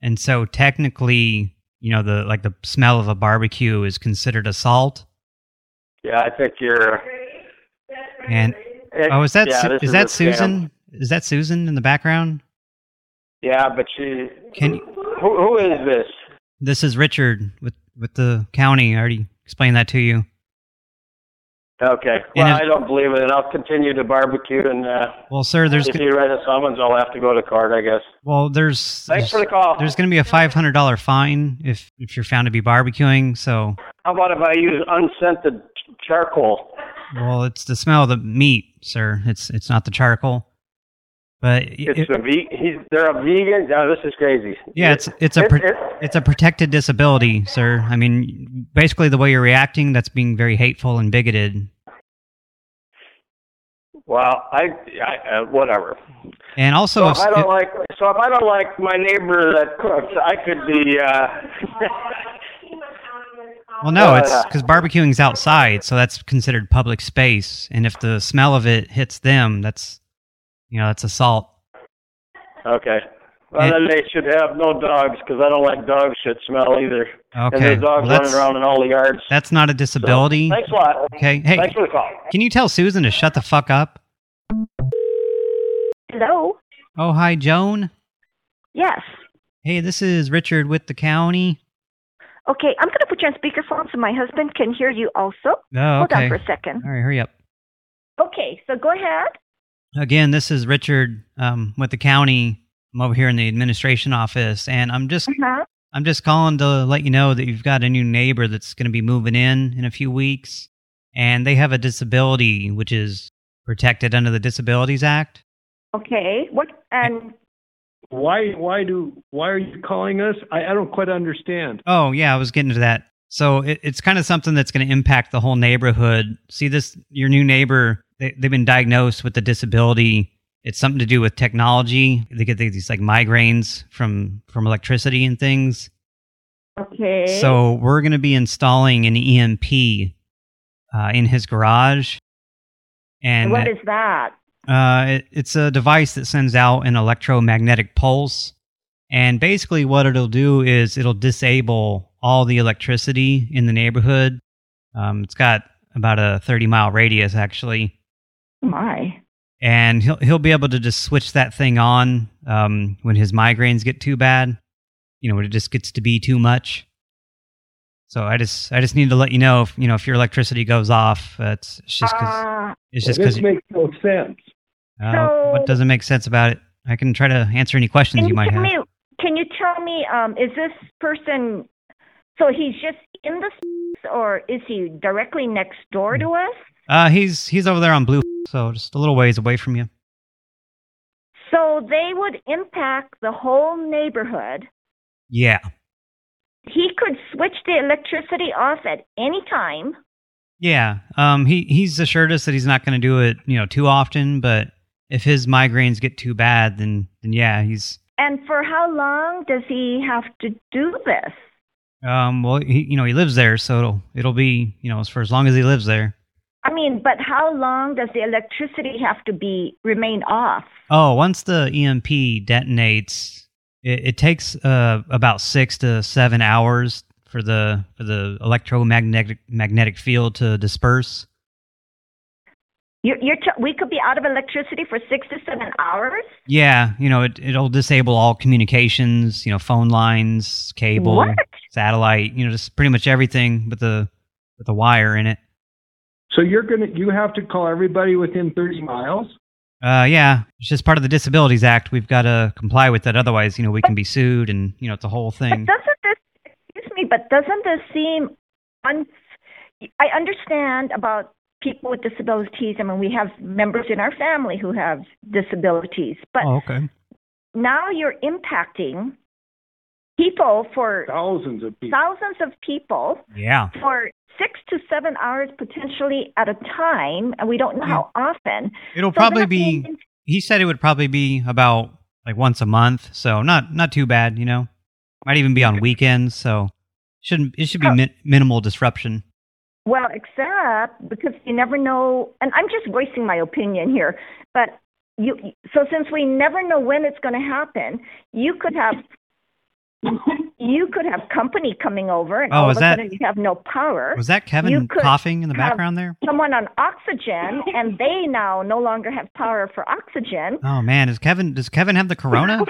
and so technically, you know the like the smell of a barbecue is considered assault. Yeah, I think you're. And Eh, oh, is that yeah, is is that a scam. Susan? Is that Susan in the background? Yeah, but she. Can you, Who, who is this? this is Richard with with the county. I already explained that to you. Okay. Well, I don't believe it, and I'll continue to barbecue. And uh, Well, sir, there's if you write a summons, I'll have to go to court, I guess. well, there's Thanks for the call. there's going to be a five hundred dollar fine if if you're found to be barbecuing. So, How about if I use unscented charcoal? well, it's the smell of the meat, sir. It's it's not the charcoal. But It's a ve- he's, they're a vegan. No, this is crazy. Yeah, it's it's a It- it- it's a protected disability, sir. I mean, basically the way you're reacting, that's being very hateful and bigoted. well, I, I uh, whatever. And also, So if, I don't like, so if I don't like my neighbor that cooks, I could be. Uh, well, no, it's uh, because barbecuing's outside, so that's considered public space. And if the smell of it hits them, that's you know that's assault. okay. Well, then they should have no dogs because I don't like dog shit smell either. Okay. And Okay, there's dogs well, running around in all the yards. That's not a disability. So, thanks a lot. Okay, hey, Thanks for the call. can you tell Susan to shut the fuck up? Hello? Oh, hi, Joan. Yes. Hey, this is Richard with the county. Okay, I'm going to put you on speakerphone so my husband can hear you also. Oh, Hold on for a second. All right, hurry up. Okay, so go ahead. Again, this is Richard um, with the county. I'm over here in the administration office, and I'm just Uh-huh. I'm just calling to let you know that you've got a new neighbor that's going to be moving in in a few weeks, and they have a disability which is protected under the Disabilities Act. Okay, what, and Why? Why do? Why are you calling us? I, I don't quite understand. Oh yeah, I was getting to that. So it, it's kind of something that's going to impact the whole neighborhood. See this, your new neighbor, they, they've been diagnosed with a disability. It's something to do with technology. They get these like migraines from from electricity and things. okay. So we're going to be installing an EMP uh, in his garage, and what is that? uh, it, it's a device that sends out an electromagnetic pulse. And basically, what it'll do is it'll disable all the electricity in the neighborhood. Um, it's got about a 30 mile radius, actually. My. And he'll, he'll be able to just switch that thing on um, when his migraines get too bad, you know, when it just gets to be too much. So I just I just need to let you know if you know if your electricity goes off, uh, it's, it's just because Uh, it's just Well, because this makes no sense. uh, what doesn't make sense about it? I can try to answer any questions you you, might have. me, can you tell me, um, is this person, so he's just in the s- or is he directly next door to us? Uh, he's he's over there on blue, so just a little ways away from you. So they would impact the whole neighborhood. Yeah, He could switch the electricity off at any time. yeah. Um, he he's assured us that he's not going to do it, you know, too often. But if his migraines get too bad, then then yeah, he's And for how long does he have to do this? um, well, he you know he lives there, so it'll it'll be you know for as long as he lives there. I mean, but how long does the electricity have to be remain off? Oh, once the EMP detonates, it, it takes uh, about six to seven hours for the for the electromagnetic magnetic field to disperse. You're, you're we could be out of electricity for six to seven hours. Yeah, you know, it, it'll disable all communications, you know, phone lines, cable, What? satellite, you know, just pretty much everything with the with the wire in it. So you're gonna you have to call everybody within 30 miles. Uh, yeah, it's just part of the Disabilities Act. We've got to comply with that, otherwise, you know, we can be sued, and you know, it's a whole thing. Doesn't this excuse me? But doesn't this seem? Un- I understand about people with disabilities. I mean, we have members in our family who have disabilities, but Oh, okay. now you're impacting people for thousands of people. thousands of people Yeah. for six to seven hours potentially at a time, and we don't know how often. It'll So probably be. means- He said it would probably be about like once a month, so not not too bad, you know. Might even be on weekends, so shouldn't it should be min- minimal disruption. Well, except because you never know, and I'm just voicing my opinion here, but you. So since we never know when it's going to happen, you could have. You could have company coming over, and Oh, all of a that- sudden you have no power. Was that Kevin coughing in the background there? Someone on oxygen, and they now no longer have power for oxygen. Oh man, is Kevin? Does Kevin have the corona?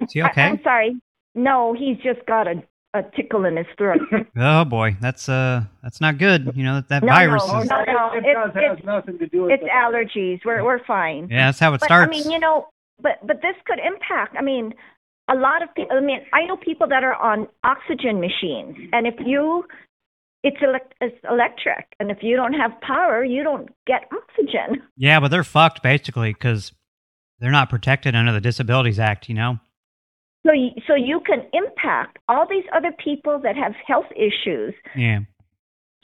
Is he okay? I'm sorry. No, he's just got a a tickle in his throat. Oh boy, that's uh, that's not good. You know that, that no, virus no, is. no, no. It It's, does it's, has nothing to do with it's the- allergies. We're we're fine. Yeah, that's how it but, starts. I mean, you know, but but this could impact. I mean, a lot of people. I mean, I know people that are on oxygen machines, and if you, it's elect, it's electric, and if you don't have power, you don't get oxygen. Yeah, but they're fucked basically because they're not protected under the Disabilities Act. You know. So you, so you can impact all these other people that have health issues. Yeah.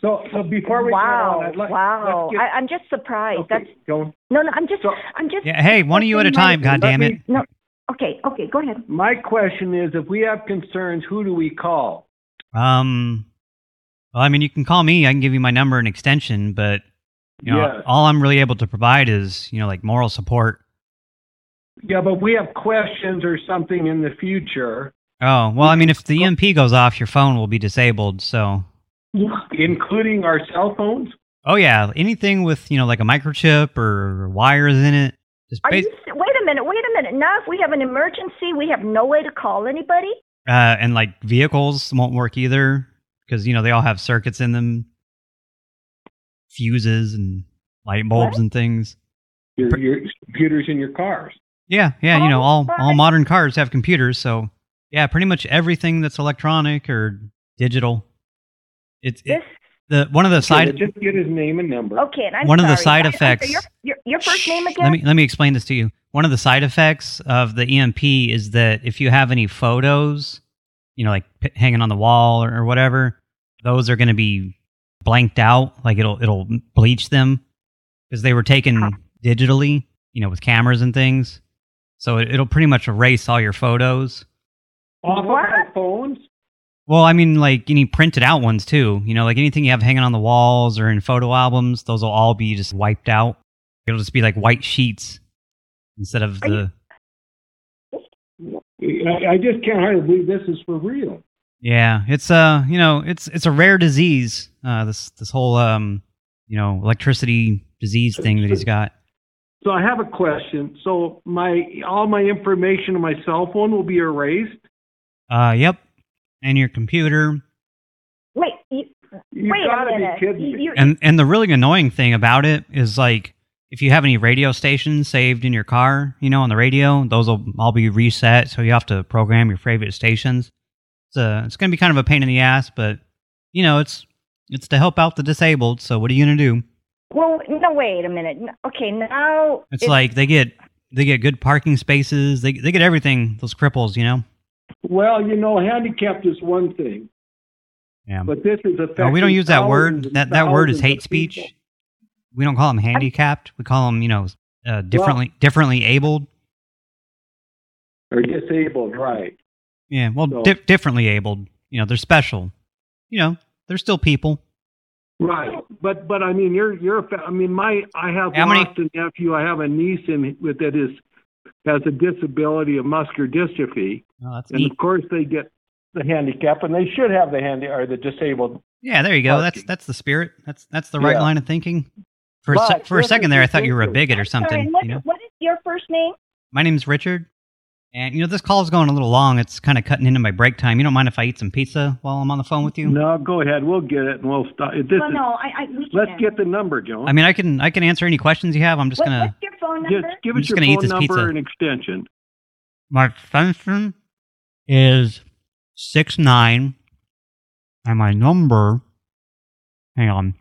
So, so before we wow, go on, I'd like, wow! let's get- I, I'm just surprised. That's Don't. no, no. I'm just, I'm just. Yeah. Hey, one of you at a time. God damn it. No. Okay, okay. Go ahead. My question is, if we have concerns, who do we call? Um. Well, I mean, you can call me. I can give you my number and extension, but you know, Yeah. all I'm really able to provide is you know like moral support. Yeah, but we have questions or something in the future, Oh well, I mean, if the EMP goes off, your phone will be disabled. So. including our cell phones. Oh yeah, anything with you know like a microchip or wires in it. Just Are you? Wait a minute. Wait a minute. Now, if we have an emergency, we have no way to call anybody. uh, and like vehicles won't work either because you know they all have circuits in them, fuses and light bulbs and things. Your, your computers in your cars. Yeah, yeah, you know Oh, all all modern cars have computers, so yeah, pretty much everything that's electronic or digital. It's it, the one of the Okay, side just get his name and number. Okay, and I'm One of the sorry. side I- I'm effects- Your, your, your first name again? Let me let me explain this to you. One of the side effects of the EMP is that if you have any photos, you know, like p- hanging on the wall or, or whatever, those are going to be blanked out. Like it'll it'll bleach them because they were taken digitally, you know, with cameras and things. So it, it'll pretty much erase all your photos. Off of our phones. Well, I mean, like any printed out ones too. You know, like anything you have hanging on the walls or in photo albums, those will all be just wiped out. It'll just be like white sheets instead of the. I, I just can't hardly believe this is for real. Yeah, it's uh, you know, it's it's a rare disease. Uh, this this whole um, you know, electricity disease thing that he's got. So I have a question. So my all my information on my cell phone will be erased. Uh, yep, and your computer. Wait, you, You wait gotta a be minute. kidding You- me. you- And and the really annoying thing about it is like if you have any radio stations saved in your car, you know, on the radio, those will all be reset. So you have to program your favorite stations. It's uh, it's gonna be kind of a pain in the ass, but you know, it's it's to help out the disabled. So what are you gonna do? well, no, wait a minute. Okay, now It's like they get they get good parking spaces. They they get everything. Those cripples, you know. Well, you know, handicapped is one thing, Yeah. but this is affecting. No, we don't use that word. That that word is hate speech. people. We don't call them handicapped. We call them, you know, uh, differently differently abled. or disabled, right? Yeah, well, So- di- differently abled. You know, they're special. You know, they're still people. Right, but but I mean, you're you're. a I mean, my I have How many- a nephew. I have a niece in with that is has a disability of muscular dystrophy, Oh, that's and neat. of course they get the handicap, and they should have the handy or the disabled. Yeah, there you go. That's that's the spirit. That's that's the right Yeah. line of thinking. For a se- for a second there, I thought you were a bigot or sorry, something. what, You know, what is your first name? my name's Richard, and you know this call is going a little long. It's kind of cutting into my break time. You don't mind if I eat some pizza while I'm on the phone with you? No, go ahead. We'll get it, and we'll stop. This well, is, no, I, I we let's can't. get the number, Joan. I mean, I can I can answer any questions you have. I'm just What- gonna. What's your phone number? just give I'm us just your gonna eat phone this number pizza. and extension. My extension is six nine, and my number. Hang on.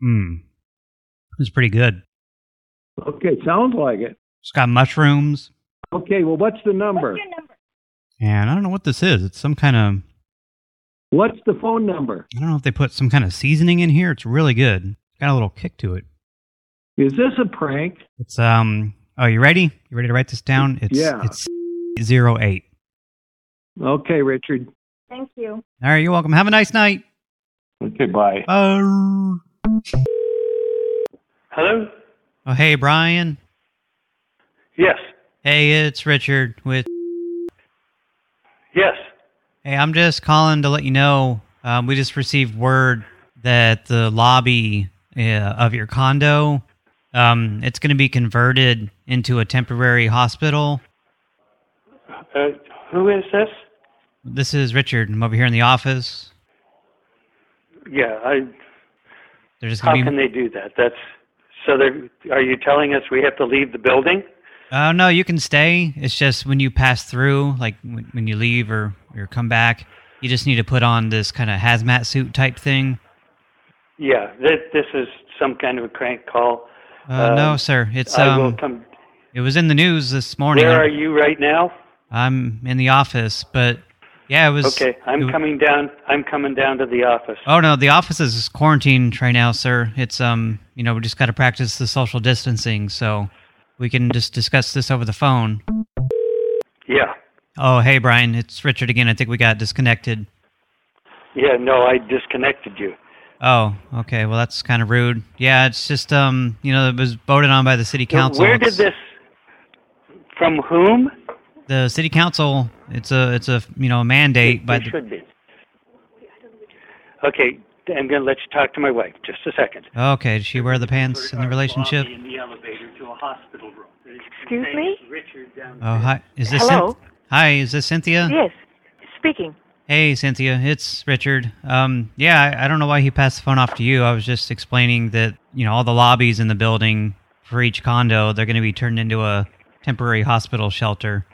Hmm, it's pretty good. Okay, sounds like it. It's got mushrooms, Okay, well, what's the number? What's your number? and I don't know what this is. It's some kind of What's the phone number? I don't know if they put some kind of seasoning in here. It's really good. It's got a little kick to it. Is this a prank? It's um. Oh, you ready? You ready to write this down? It's Yeah. it's zero eight. Okay, Richard. Thank you. All right, you're welcome. Have a nice night. Okay, bye. Oh, Hello? oh hey Brian. Yes. Hey, it's Richard with. Yes. Hey, I'm just calling to let you know um, we just received word that the lobby uh, of your condo um, it's going to be converted into a temporary hospital. Uh, who is this? This is Richard. I'm over here in the office. Yeah, I. How be- can they do that? That's so. They're, are you telling us we have to leave the building? Uh, no, you can stay. It's just when you pass through, like when, when you leave or, or come back, you just need to put on this kind of hazmat suit type thing. Yeah, this, this is some kind of a crank call. Uh, Um, no, sir. It's I will um, come. it was in the news this morning. Where are you right now? I'm in the office, but yeah, it was. Okay, I'm it- coming down. I'm coming down to the office. Oh no, the office is quarantined right now, sir. It's um, you know, we just got to practice the social distancing, so we can just discuss this over the phone. Yeah, Oh, hey Brian, it's Richard again. I think we got disconnected. yeah. No, I disconnected you. Oh, okay. Well, that's kind of rude. Yeah, it's just um, you know, it was voted on by the city council. Where did It's- this? From whom? The city council? It's a it's a you know mandate by There the. should be. Okay, I'm going to let you talk to my wife. Just a second. Okay, does she wear the pants in the relationship? In the elevator to a hospital room. Excuse me? Oh, hi. Is this Hello? Cyn- Hi, is this Cynthia? Yes, speaking. Hey, Cynthia, it's Richard. Um, yeah, I, I don't know why he passed the phone off to you. I was just explaining that, you know, all the lobbies in the building for each condo, they're going to be turned into a temporary hospital shelter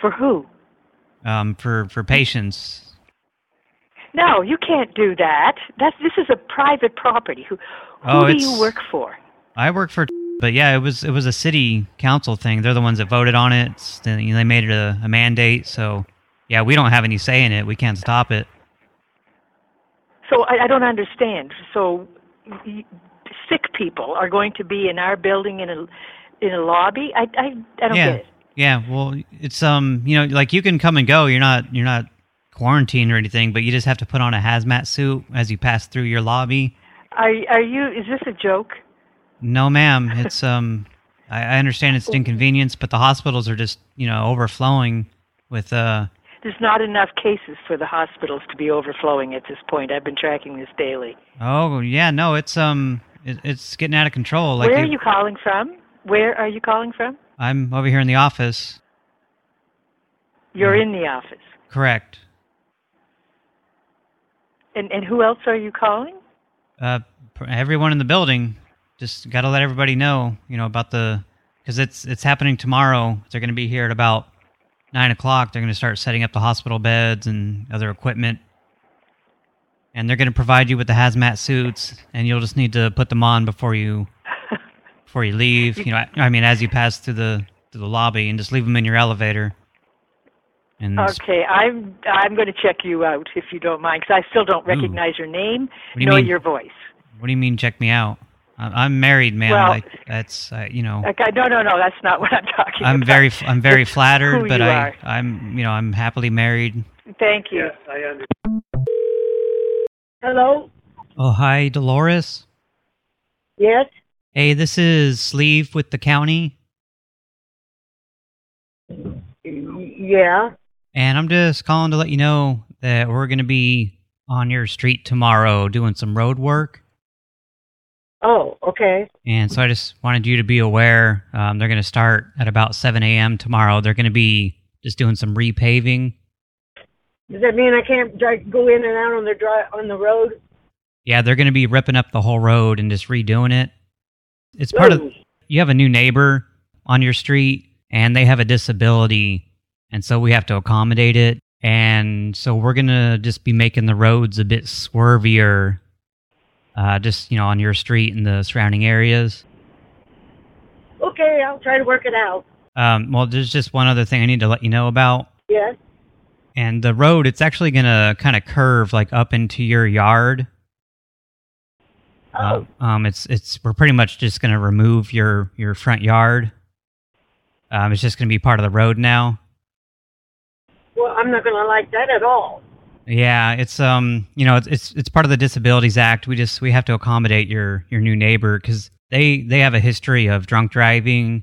For who? um, for, for patients. No, you can't do that. That's this is a private property. Who who Oh, do you work for? I work for, but yeah, it was it was a city council thing. They're the ones that voted on it. It's- They, they made it a, a mandate. So, yeah, we don't have any say in it. We can't stop it. So I, I don't understand. So y- sick people are going to be in our building in a in a lobby? I I I don't yeah, get it. Yeah. Well, it's um, you know, like you can come and go. You're not you're not quarantined or anything, but you just have to put on a hazmat suit as you pass through your lobby. Are are you? Is this a joke? No, ma'am. It's um, I, I understand it's an inconvenience, but the hospitals are just you know overflowing with uh. There's not enough cases for the hospitals to be overflowing at this point. I've been tracking this daily. Oh yeah, no, it's um, it, it's getting out of control. Like Where are you calling from? Where are you calling from? I'm over here in the office. You're in the office. Correct. And and who else are you calling? Uh, everyone in the building just got to let everybody know, you know, about the because it's it's happening tomorrow. They're going to be here at about nine o'clock. They're going to start setting up the hospital beds and other equipment, and they're going to provide you with the hazmat suits, and you'll just need to put them on before you before you leave. You know, I, I mean, as you pass through the through the lobby, and just leave them in your elevator. And Okay, I'm I'm going to check you out if you don't mind, because I still don't recognize your name do you nor mean? your voice. what do you mean? Check me out. I- I'm married, man. Well- like that's uh, you know. Okay, no, no, no, that's not what I'm talking I'm about. very, I'm very It's flattered, but I, are. I'm, you know, I'm happily married. Thank you. Yes, I understand. Hello? Oh, hi, Dolores. Yes? Hey, this is Sleeve with the county, Yeah. and I'm just calling to let you know that we're going to be on your street tomorrow doing some road work. Oh, okay. And so I just wanted you to be aware. Um, they're going to start at about 7 a.m. tomorrow. They're going to be just doing some repaving. Does that mean I can't drive, go in and out on the dri on the road? Yeah, they're going to be ripping up the whole road and just redoing it. It's part of you have a new neighbor on your street and they have a disability and so we have to accommodate it and so we're going to just be making the roads a bit swervier uh just, you know, on your street and the surrounding areas. Okay, I'll try to work it out. Um well, there's just one other thing I need to let you know about. Yes? And the road, it's actually going to kind of curve like up into your yard. Oh. Uh, um, it's it's we're pretty much just going to remove your your front yard. Um, it's just going to be part of the road now. Well, I'm not going to like that at all. Yeah, it's um, you know, it's it's it's part of the Disabilities Act. We just we have to accommodate your your new neighbor because they they have a history of drunk driving,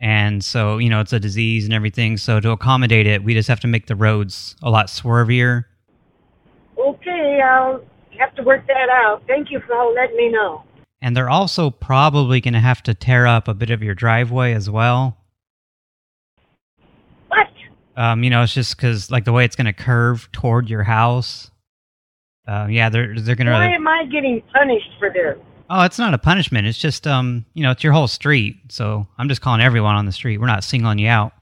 and so you know it's a disease and everything. So to accommodate it, we just have to make the roads a lot swervier. Okay, I'll have to work that out. Thank you for letting me know. And they're also probably going to have to tear up a bit of your driveway as well. What? Um, you know, it's just because like the way it's going to curve toward your house. Uh, yeah, they're they're going to. Why am I getting punished for this? Oh, it's not a punishment. It's just um, you know, it's your whole street. So I'm just calling everyone on the street. We're not singling you out.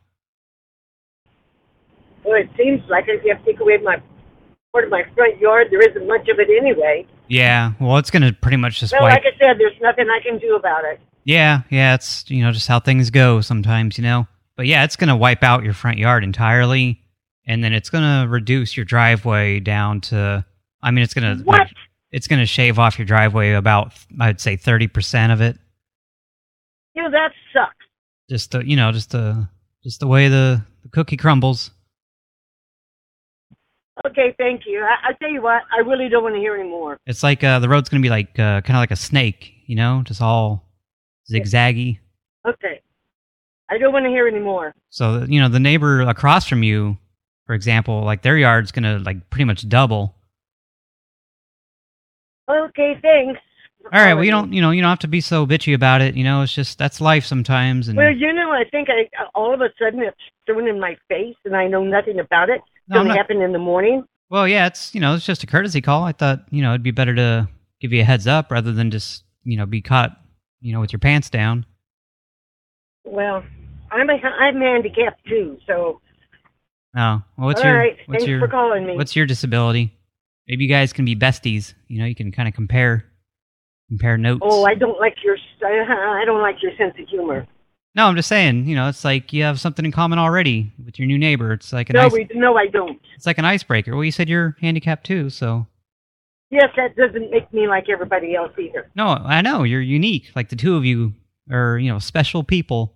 Well, it seems like if you have to take away my part of my front yard, there isn't much of it anyway. Yeah, well, it's going to pretty much just Well, wipe. like I said, there's nothing I can do about it. Yeah, yeah, it's you know just how things go sometimes, you know. But yeah, it's going to wipe out your front yard entirely, and then it's going to reduce your driveway down to. I mean, it's going to What? it's going to shave off your driveway about I'd say thirty percent of it. You know, that sucks. Just the you know just the just the way the, the cookie crumbles. Okay, thank you. I, I tell you what, I really don't want to hear any more. It's like uh, the road's going to be like uh, kind of like a snake, you know, just all zigzaggy. Okay. I don't want to hear any more. So you know the neighbor across from you, for example, like their yard's going to like pretty much double. Okay, thanks. All right, well you don't you know you don't have to be so bitchy about it. You know, it's just that's life sometimes. And Well, you know, I think I all of a sudden it's thrown in my face and I know nothing about it. No, I'm happen in the morning. well, yeah, it's you know it's just a courtesy call. I thought you know it'd be better to give you a heads up rather than just you know be caught you know with your pants down. Well, I'm a, I'm handicapped too, so Oh, well, what's All your right, what's thanks your for calling me. what's your disability? Maybe you guys can be besties. You know, you can kind of compare compare notes. oh, I don't like your I don't like your sense of humor. No, I'm just saying, you know, it's like you have something in common already with your new neighbor. It's like an No, ice, we no, I don't. it's like an icebreaker. Well, you said you're handicapped too, so Yes, that doesn't make me like everybody else either. no, I know you're unique. Like the two of you are, you know, special people.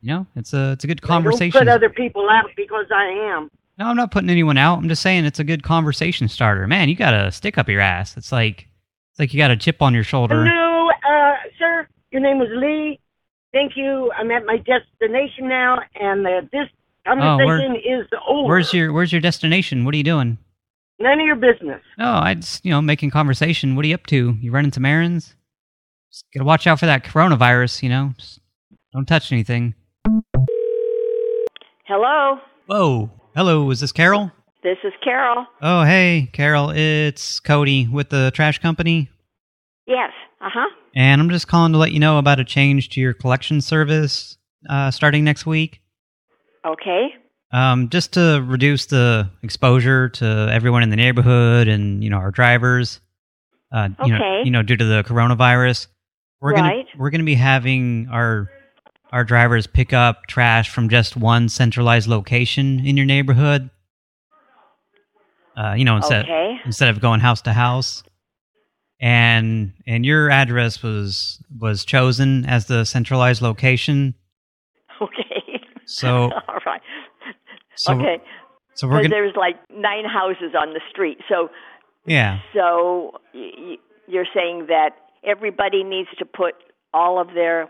You know, it's a it's a good I conversation. don't put other people out because I am. No, I'm not putting anyone out. I'm just saying it's a good conversation starter. Man, you got a stick up your ass. It's like it's like you got a chip on your shoulder. Hello, uh, sir. Your name was Lee. Thank you. I'm at my destination now, and uh, this Oh, where- conversation is over. Where's your Where's your destination? What are you doing? None of your business. Oh, I just you know making conversation. What are you up to? You running some errands? Just gotta watch out for that coronavirus. You know, just don't touch anything. Hello, Whoa, hello, is this Carol? this is Carol. Oh, hey, Carol, it's Cody with the trash company, Yes, uh huh. and I'm just calling to let you know about a change to your collection service uh, starting next week. Okay. Um, just to reduce the exposure to everyone in the neighborhood and you know our drivers. Uh, you know, Okay. you know, due to the coronavirus, we're Right. gonna we're gonna be having our our drivers pick up trash from just one centralized location in your neighborhood. Uh, you know, instead Okay. instead of going house to house. And and your address was was chosen as the centralized location. Okay. So All right. so okay. so we're gonna there's like nine houses on the street. So, yeah. so you're saying that everybody needs to put all of their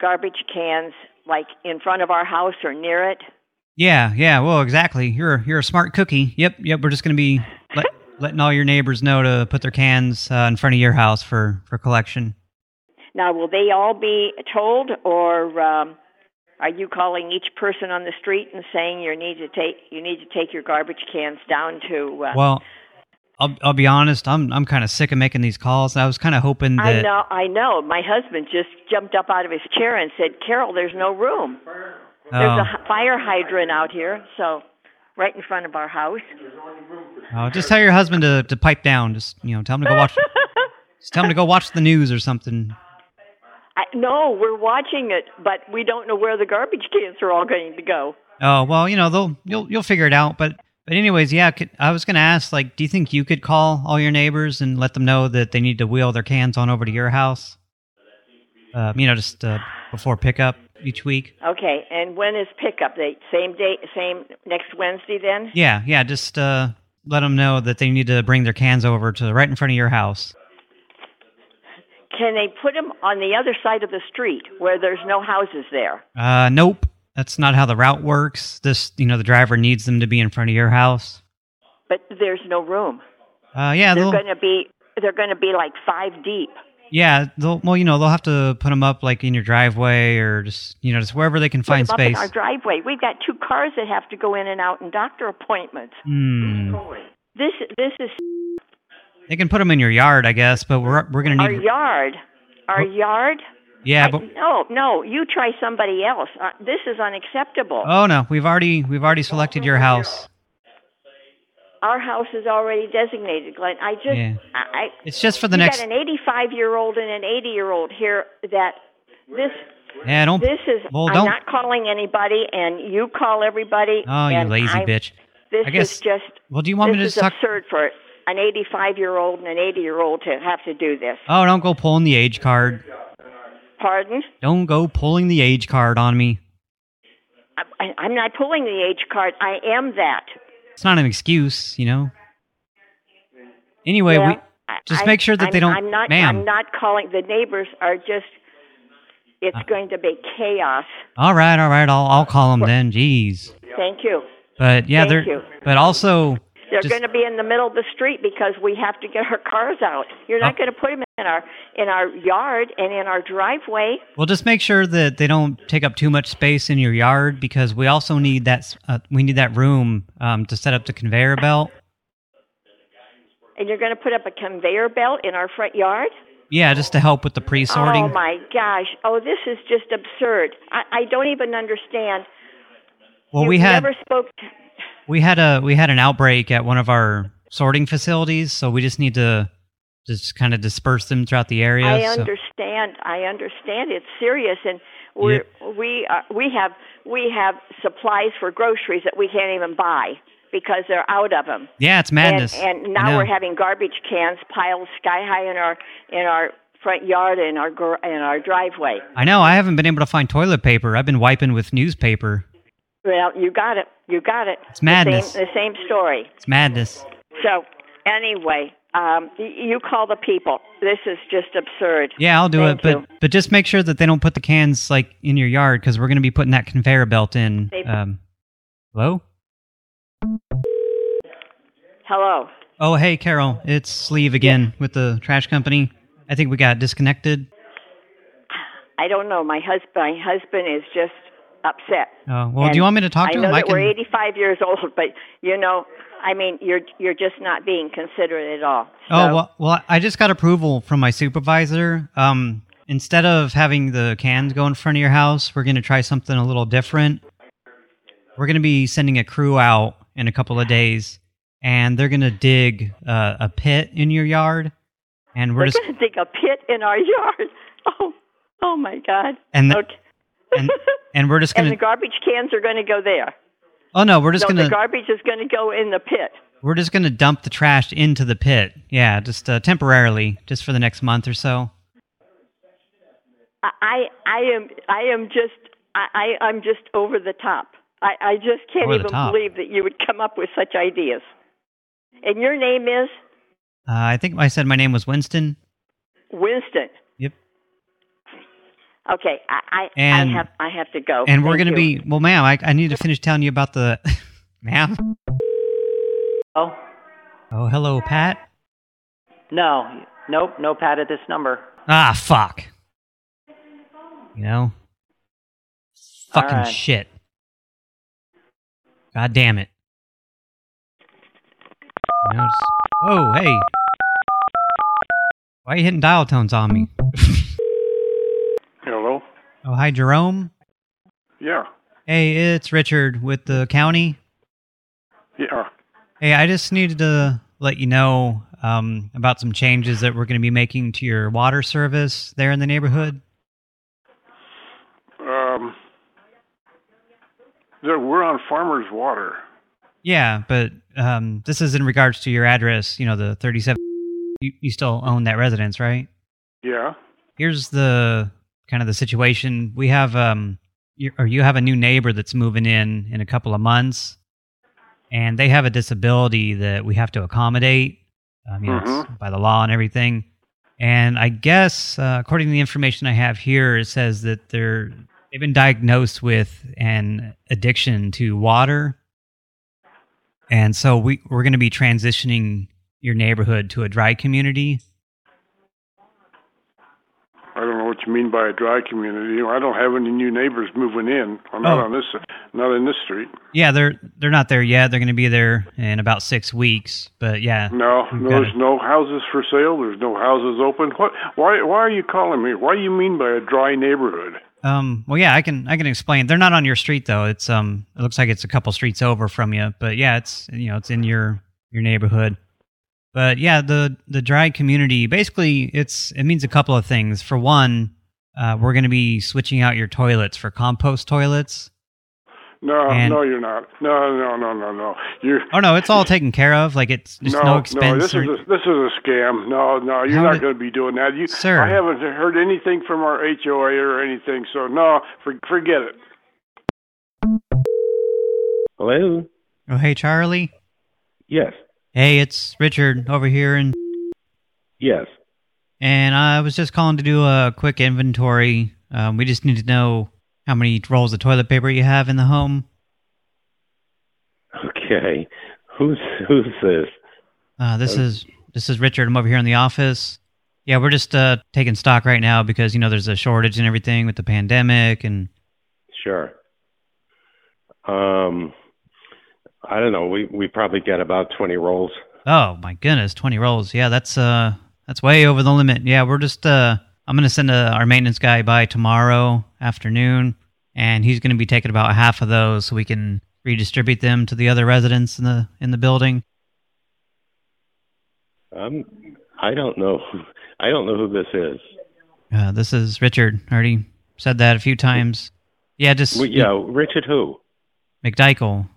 garbage cans like in front of our house or near it? Yeah, yeah, well, exactly. You're you're a smart cookie. Yep, yep. We're just going to be letting all your neighbors know to put their cans uh, in front of your house for for collection. Now, will they all be told, or um, are you calling each person on the street and saying you need to take you need to take your garbage cans down to? Uh, Well, I'll I'll be honest. I'm I'm kind of sick of making these calls. I was kind of hoping I that know, I know. My husband just jumped up out of his chair and said, "Carol, there's no room. There's Oh. a fire hydrant out here, so right in front of our house." Oh, just tell your husband to to pipe down. Just you know, tell him to go watch. just tell him to go watch the news or something. I, no, we're watching it, but we don't know where the garbage cans are all going to go. Oh well, you know they'll you'll you'll figure it out. But but anyways, yeah. Could, I was gonna ask, like, do you think you could call all your neighbors and let them know that they need to wheel their cans on over to your house? Uh, you know, just uh, before pickup each week. Okay, and when is pickup? The same day, same next Wednesday then? Yeah, yeah. Just uh, let them know that they need to bring their cans over to right in front of your house. Can they put them on the other side of the street where there's no houses there? Uh, nope. That's not how the route works. This, you know, the driver needs them to be in front of your house. But there's no room. Uh, yeah, they're going to be they're going to be like five deep. Yeah, they'll, well, you know, they'll have to put them up like in your driveway or just, you know, just wherever they can Put find space. our driveway. We've got two cars that have to go in and out and doctor appointments. Hmm. This this is They can put them in your yard, I guess, but we're we're gonna need our yard. Our yard? Yeah, but No, no, you try somebody else. Uh, this is unacceptable. oh no, we've already we've already selected your house. Our house is already designated, Glenn. I just, Yeah. I, It's just for the next. got an 85 year old and an 80 year old here that this. Yeah, don't. This is. well, don't. I'm don't. calling anybody, and you call everybody. Oh, you lazy I'm- bitch. This I guess. is just. well, do you want me to this just is talk? absurd for an 85 year old and an 80 year old to have to do this. Oh, don't go pulling the age card. Pardon? Don't go pulling the age card on me. I, I'm not pulling the age card. I am that. It's not an excuse, you know. Anyway, we just I- make sure that I'm- they don't, I'm not. ma'am. I'm not calling. The neighbors are just. It's uh, going to be chaos. All right, all right, I'll I'll call them then. Jeez. Thank you. But yeah, Thank they're you. but also They're going to be in the middle of the street because we have to get our cars out. You're not Oh. going to put them in our in our yard and in our driveway. well, just make sure that they don't take up too much space in your yard because we also need that uh, we need that room um, to set up the conveyor belt. And you're going to put up a conveyor belt in our front yard? Yeah, just to help with the pre-sorting. Oh my gosh! Oh, this is just absurd. I, I don't even understand. well, you we had never spoke. We had a we had an outbreak at one of our sorting facilities, so we just need to just kind of disperse them throughout the area. I so- understand. I understand. It's serious, and we're we uh, we have we have supplies for groceries that we can't even buy because they're out of them. Yeah, it's madness. And, and now we're having garbage cans piled sky high in our in our front yard and our in our driveway. I know. I haven't been able to find toilet paper. I've been wiping with newspaper. Well, you got it. You got it. It's madness. The same, the same story. It's madness. So anyway, um, you call the people. This is just absurd. Yeah, I'll do Thank it, but you. but just make sure that they don't put the cans like in your yard because we're going to be putting that conveyor belt in. Um, hello. Hello. Oh, hey, Carol. It's Sleeve again with the trash company. I think we got disconnected. I don't know. My husband, my husband is just upset. Oh, well, do you want me to talk to I him? know I that we're 85 years old, but you know, I mean, you're you're just not being considerate at all. Oh, well, well, I just got approval from my supervisor. Um, instead of having the cans go in front of your house, we're going to try something a little different. We're going to be sending a crew out in a couple of days, and they're going to dig uh, a pit in your yard, and we're We're just going to dig a pit in our yard. Oh, oh my God. and okay. And and we're just And going the garbage cans are going to go there. Oh no, we're just no, going the to. garbage is going to go in the pit. We're just going to dump the trash into the pit. Yeah, just uh, temporarily, just for the next month or so. I, I am I am just I, I'm just over the top. I, I just can't even top. believe that you would come up with such ideas. And your name is Uh, I think I said my name was Winston. Winston. Okay, I I, And- I have I have to go. and we're going to be well, ma'am. I, I need to finish telling you about the, ma'am. Oh, Oh, hello, Pat. no. Nope, no Pat at this number. Ah, fuck. You know, fucking right. shit. God damn it. You know, just- oh, hey. Why are you hitting dial tones on me? Oh, hi, Jerome. Yeah. Hey, it's Richard with the county. Yeah. Hey, I just needed to let you know um, about some changes that we're going to be making to your water service there in the neighborhood. Um, we're on Farmer's Water. Yeah, but um, this is in regards to your address, you know, the 37. You, you still own that residence, right? Yeah. Here's the kind of the situation. We have, um, you, or you have a new neighbor that's moving in in a couple of months, and they have a disability that we have to accommodate. Know, it's Mhm. by the law and everything. And I guess, uh, according to the information I have here, it says that they're they've been diagnosed with an addiction to water, and so we we're going to be transitioning your neighborhood to a dry community. What you mean by a dry community. You know, I don't have any new neighbors moving in. Well, not Oh. on this, not in this street. Yeah, they're they're not there yet. They're going to be there in about six weeks. But yeah, No, no, there's no houses for sale. There's no houses open. What? Why? Why are you calling me? What do you mean by a dry neighborhood? Um. Well, yeah, I can I can explain. They're not on your street though. It's um. It looks like it's a couple streets over from you. But yeah, it's you know it's in your your neighborhood. But yeah, the the dry community basically it's it means a couple of things. For one, uh, we're going to be switching out your toilets for compost toilets. No, And- no, you're not. No, no, no, no, no. You. Oh no, it's all taken care of. Like it's just no, no, expense. this or- is a, this is a scam. No, no, you're not going to be doing that. You, Sir. I haven't heard anything from our HOA or anything. So no, for, forget it. Hello. oh hey Charlie. Yes. Hey, it's Richard over here, and Yes. and I was just calling to do a quick inventory. Um, we just need to know how many rolls of toilet paper you have in the home. Okay. Who's who's this? Uh, this Uh, is this is Richard. I'm over here in the office. Yeah, we're just uh, taking stock right now because you know there's a shortage and everything with the pandemic and Sure. Um, I don't know. We we probably get about twenty rolls. oh my goodness, 20 rolls. Yeah, that's uh that's way over the limit. Yeah, we're just uh I'm gonna send uh our maintenance guy by tomorrow afternoon, and he's gonna be taking about half of those so we can redistribute them to the other residents in the in the building. Um, I don't know. I don't know who this is. Uh, this is Richard. I already said that a few times. Yeah, just Well, yeah, Richard who? McDykel.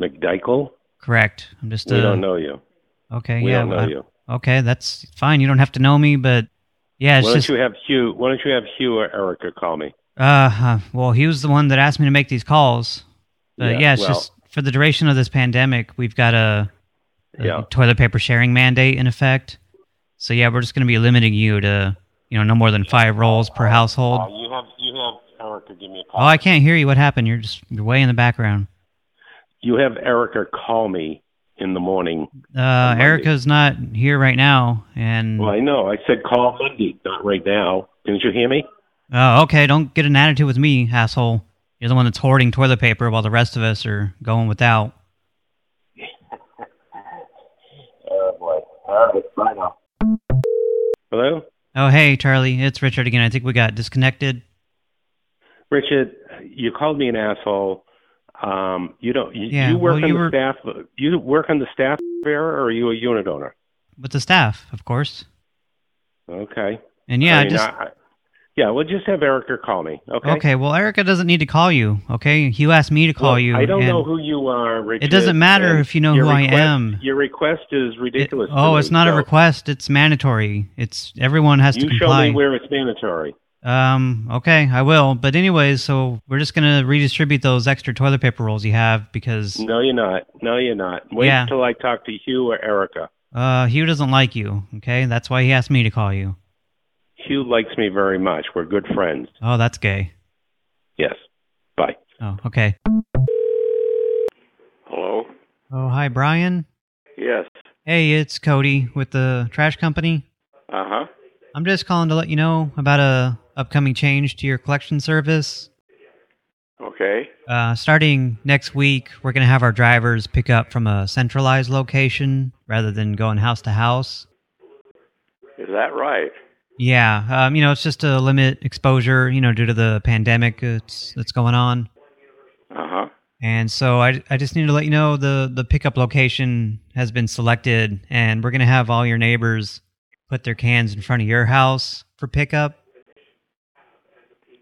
McDykel? Correct. I'm just. We uh, don't know you. Okay. We yeah. don't know I- you. Okay, that's fine. You don't have to know me, but yeah, it's why don't you have Hugh? Why don't you have Hugh or Erica call me? Uh, huh, well, he was the one that asked me to make these calls. But Yeah, yeah, it's well- just for the duration of this pandemic, we've got a, a Yeah. toilet paper sharing mandate in effect. So yeah, we're just going to be limiting you to you know no more than five rolls per household. Uh, you have you have Erica give me a call. Oh, I can't hear you. What happened? You're just you're way in the background. You have Erica call me in the morning. Uh, Erica's not here right now, and Well, I know. I said call Monday, not right now. Didn't you hear me? oh, okay. Don't get an attitude with me, asshole. You're the one that's hoarding toilet paper while the rest of us are going without. Oh boy. All right, bye now. Hello, Oh, hey, Charlie. It's Richard again. I think we got disconnected. Richard. You called me an asshole. Um, you don't. You, Yeah, you work well, on you the were- staff. You work on the staff there, or are you a unit owner? With the staff, of course. Okay. And yeah, I mean, just- I- yeah, well, just have Erica call me. Okay. Okay, well, Erica doesn't need to call you, okay? Hugh asked me to call Well, you. I don't know who you are, Richard. It doesn't matter if you know who I am. Your request is ridiculous. to Oh, me, it's not a request. It's mandatory. It's everyone has to You show comply. me where it's mandatory. Um, okay, I will. But anyways, so we're just going to redistribute those extra toilet paper rolls you have because No, you're not. No, you're not. Wait Yeah. until I talk to Hugh or Erica. uh Hugh doesn't like you, okay? That's why he asked me to call you. Hugh likes me very much. We're good friends. Oh, that's gay. Yes. Bye. Oh, okay. Hello? Oh, hi, Brian. Yes. Hey, it's Cody with the trash company. Uh-huh. I'm just calling to let you know about a upcoming change to your collection service. Okay. Uh, starting next week, we're going to have our drivers pick up from a centralized location rather than going house to house. Is that right? Yeah, um, you know, it's just to limit exposure, you know, due to the pandemic that's, that's going on. Uh-huh. And so I, I just need to let you know the, the pickup location has been selected, and we're going to have all your neighbors put their cans in front of your house for pickup.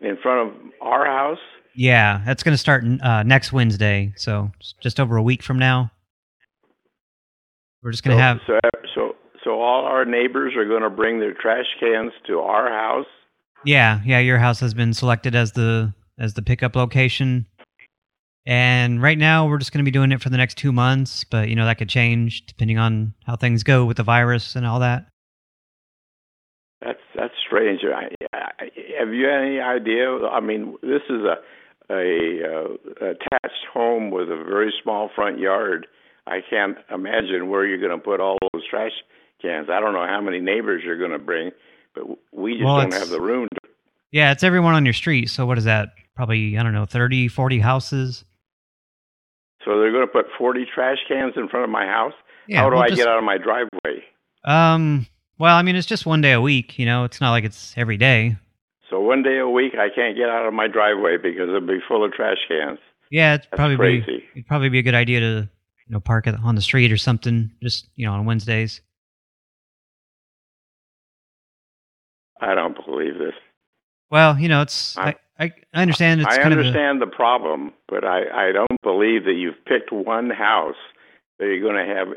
In front of our house? Yeah, that's going to start uh, next Wednesday, so just over a week from now. We're just going to so, have... So, so, so all our neighbors are going to bring their trash cans to our house? Yeah, yeah, your house has been selected as the as the pickup location. And right now we're just going to be doing it for the next 2 months, but you know that could change depending on how things go with the virus and all that. That's that's strange. I, I, have you any idea? I mean, this is a a uh, attached home with a very small front yard. I can't imagine where you're going to put all those trash cans. I don't know how many neighbors you're going to bring, but we just Well, don't have the room. To, Yeah, it's everyone on your street. So what is that? Probably, I don't know, 30, 40 houses? so they're going to put 40 trash cans in front of my house. Yeah, How do we'll I just- get out of my driveway? Um, well, I mean, it's just one day a week, you know, it's not like it's every day. So one day a week, I can't get out of my driveway because it'll be full of trash cans. Yeah, it's That's probably be, it'd probably be a good idea to, you know, park it on the street or something, just, you know, on Wednesdays. I don't believe this. Well, you know, it's, I, I, I understand it's I kind of understand the problem, but I, I don't believe that you've picked one house that you're going to have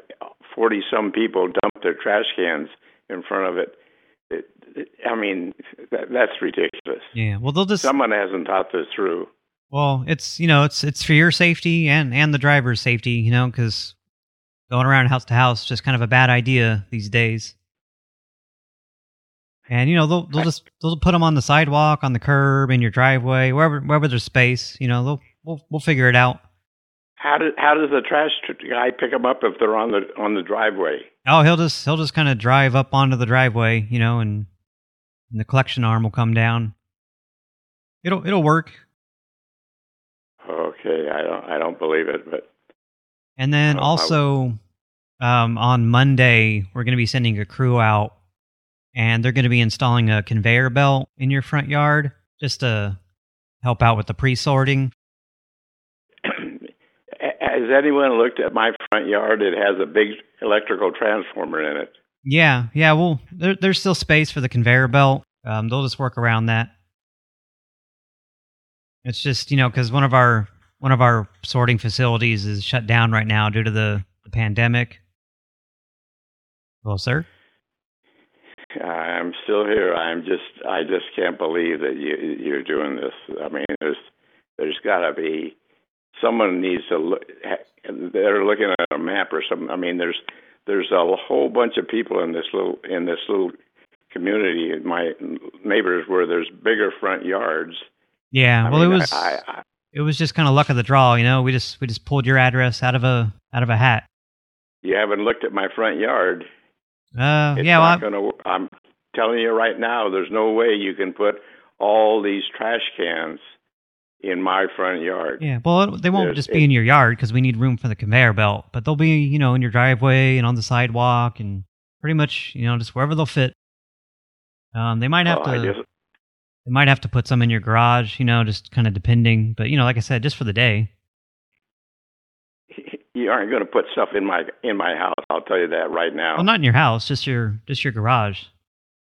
40 some people dump their trash cans in front of it. it, it I mean, that, that's ridiculous. yeah, well, they'll just, Someone hasn't thought this through. well, it's, you know, it's, it's for your safety and, and the driver's safety, you know, because going around house to house is just kind of a bad idea these days. And you know they'll they'll just they'll put them on the sidewalk, on the curb, in your driveway, wherever wherever there's space. You know they'll we'll we'll figure it out. How does how does the trash guy pick them up if they're on the on the driveway? Oh, he'll just he'll just kind of drive up onto the driveway, you know, and, and the collection arm will come down. It'll it'll work. Okay, I don't I don't believe it, but And then also um, on Monday we're going to be sending a crew out, and they're going to be installing a conveyor belt in your front yard just to help out with the pre-sorting. Has anyone looked at my front yard? It has a big electrical transformer in it. Yeah, yeah. Well, there, there's still space for the conveyor belt. Um, they'll just work around that. It's just you know because one of our one of our sorting facilities is shut down right now due to the, the pandemic. Well, sir. I'm still here. I'm just I just can't believe that you you're doing this. I mean, there's there's got to be someone needs to look. They're looking at a map or something. I mean, there's there's a whole bunch of people in this little in this little community. My neighbors where there's bigger front yards. Yeah. I well, mean, it was I, I, it was just kind of luck of the draw. You know, we just we just pulled your address out of a out of a hat. you haven't looked at my front yard. Uh, It's yeah. Well, gonna. I'm telling you right now, there's no way you can put all these trash cans in my front yard. Yeah, well, they won't There's- just be in your yard because we need room for the conveyor belt, but they'll be, you know, in your driveway and on the sidewalk and pretty much, you know, just wherever they'll fit. Um, they might have Oh, to, they might have to put some in your garage, you know, just kind of depending. But you know, like I said, just for the day. You aren't going to put stuff in my in my house. I'll tell you that right now. Well, not in your house, just your just your garage.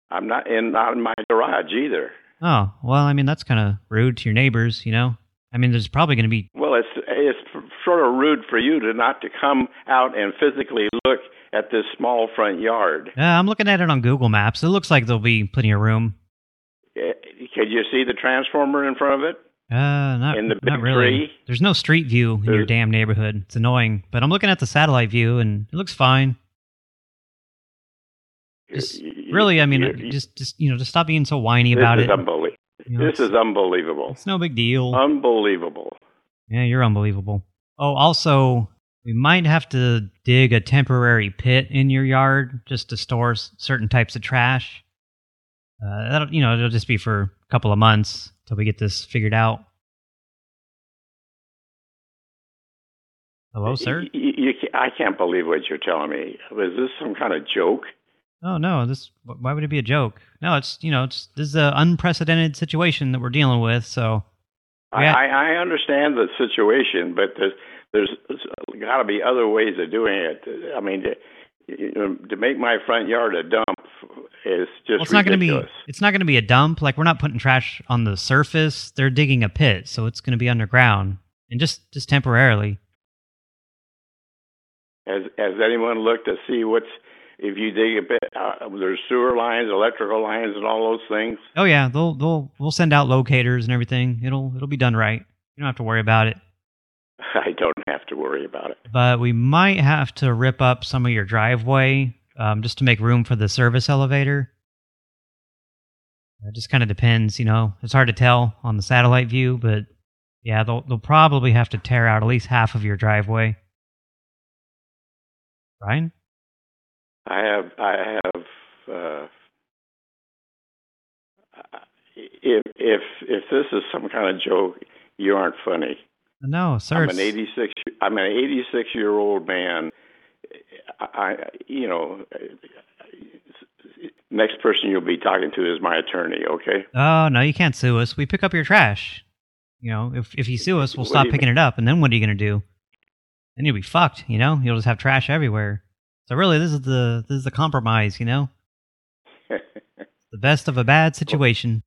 I'm not in not in my garage either. Oh, well, I mean, that's kind of rude to your neighbors, you know. I mean, there's probably going to be Well, it's it's sort of rude for you to not to come out and physically look at this small front yard. Uh, I'm looking at it on Google Maps. It looks like there'll be plenty of room. Eh, Could you see the transformer in front of it? Uh, not, In the not really. tree? There's no street view in your damn neighborhood. It's annoying. But I'm looking at the satellite view, and it looks fine. Just, really, I mean, you- just, just you know, just stop being so whiny about it. unbelievable. You know, This is unbelievable. It's no big deal. Unbelievable. Yeah, you're unbelievable. Oh, also, we might have to dig a temporary pit in your yard just to store s- certain types of trash. Uh, that'll, you know, it'll just be for a couple of months till we get this figured out. Hello, sir. You, you, I can't believe what you're telling me. Was this some kind of joke? Oh no, this. Why would it be a joke? No, it's you know, it's this is an unprecedented situation that we're dealing with. So, I. I I understand the situation, but there's there's got to be other ways of doing it. I mean, to, you know, to make my front yard a dump is just well, it's not going to be. It's not going to be a dump. Like we're not putting trash on the surface. They're digging a pit, so it's going to be underground and just just temporarily. Has Has anyone looked to see what's if you dig a bit? Uh, there's sewer lines, electrical lines, and all those things. Oh yeah, they'll they'll we'll send out locators and everything. It'll it'll be done right. You don't have to worry about it. I don't have to worry about it. But we might have to rip up some of your driveway um, just to make room for the service elevator. It just kind of depends, you know. It's hard to tell on the satellite view, but yeah, they'll they'll probably have to tear out at least half of your driveway. Brian? I have I have uh, if if if this is some kind of joke, you aren't funny. No, sir. I'm an 86. I'm an 86 year old man. I, you know, next person you'll be talking to is my attorney. Okay. Oh no, you can't sue us. We pick up your trash. You know, if if you sue us, we'll What stop picking it up, and then what are you going to do? Then you'll be fucked. You know, you'll just have trash everywhere. So really, this is the this is the compromise. You know, the best of a bad situation.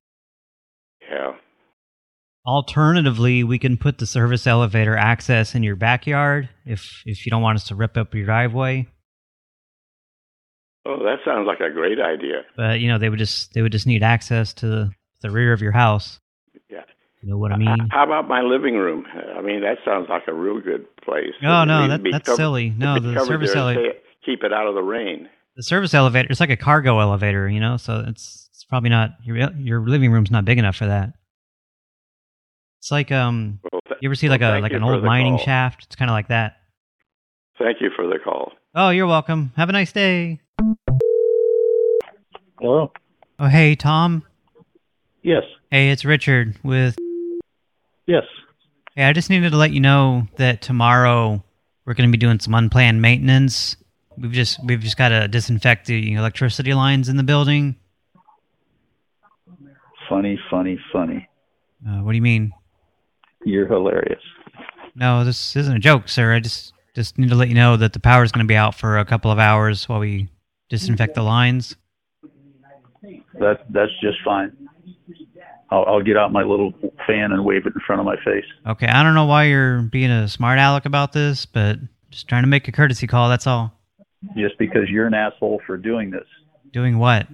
Yeah. Alternatively, we can put the service elevator access in your backyard if if you don't want us to rip up your driveway. Oh, that sounds like a great idea. But you know, they would just they would just need access to the rear of your house. Yeah. You know what I mean? How about my living room? I mean, that sounds like a real good place. Oh, no, Be- that- that's silly. No, the service there and ele- stay- keep it out of the rain. The service elevator, it's like a cargo elevator, you know, so it's it's probably not your your living room's not big enough for that. It's like um, you ever see like well, a like an old mining call. shaft? It's kind of like that. Thank you for the call. Oh, you're welcome. Have a nice day. Hello. Oh, hey, Tom. Yes. Hey, it's Richard with. Yes. Hey, I just needed to let you know that tomorrow we're going to be doing some unplanned maintenance. We've just we've just got to disinfect the electricity lines in the building. Funny, funny, funny. Uh, what do you mean? You're hilarious. No, this isn't a joke, sir. I just just need to let you know that the power's going to be out for a couple of hours while we disinfect the lines. That that's just fine. I'll, I'll get out my little fan and wave it in front of my face. Okay, I don't know why you're being a smart aleck about this, but just trying to make a courtesy call, that's all. Just because you're an asshole for doing this. Doing what?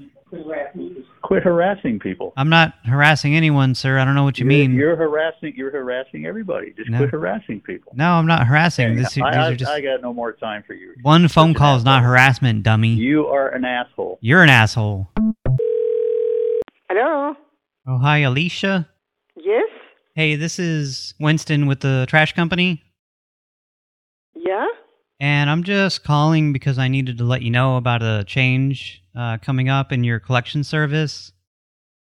Quit harassing people. I'm not harassing anyone, sir. I don't know what you You're- mean. You're harassing. You're harassing everybody. Just No. quit harassing people. No, I'm not harassing. This, these I, I, are just I got no more time for you. one phone call is not harassment, dummy. You are an asshole. You're an asshole. Hello. Oh, hi, Alicia. Yes. Hey, this is Winston with the trash company, Yeah. And I'm just calling because I needed to let you know about a change uh, coming up in your collection service.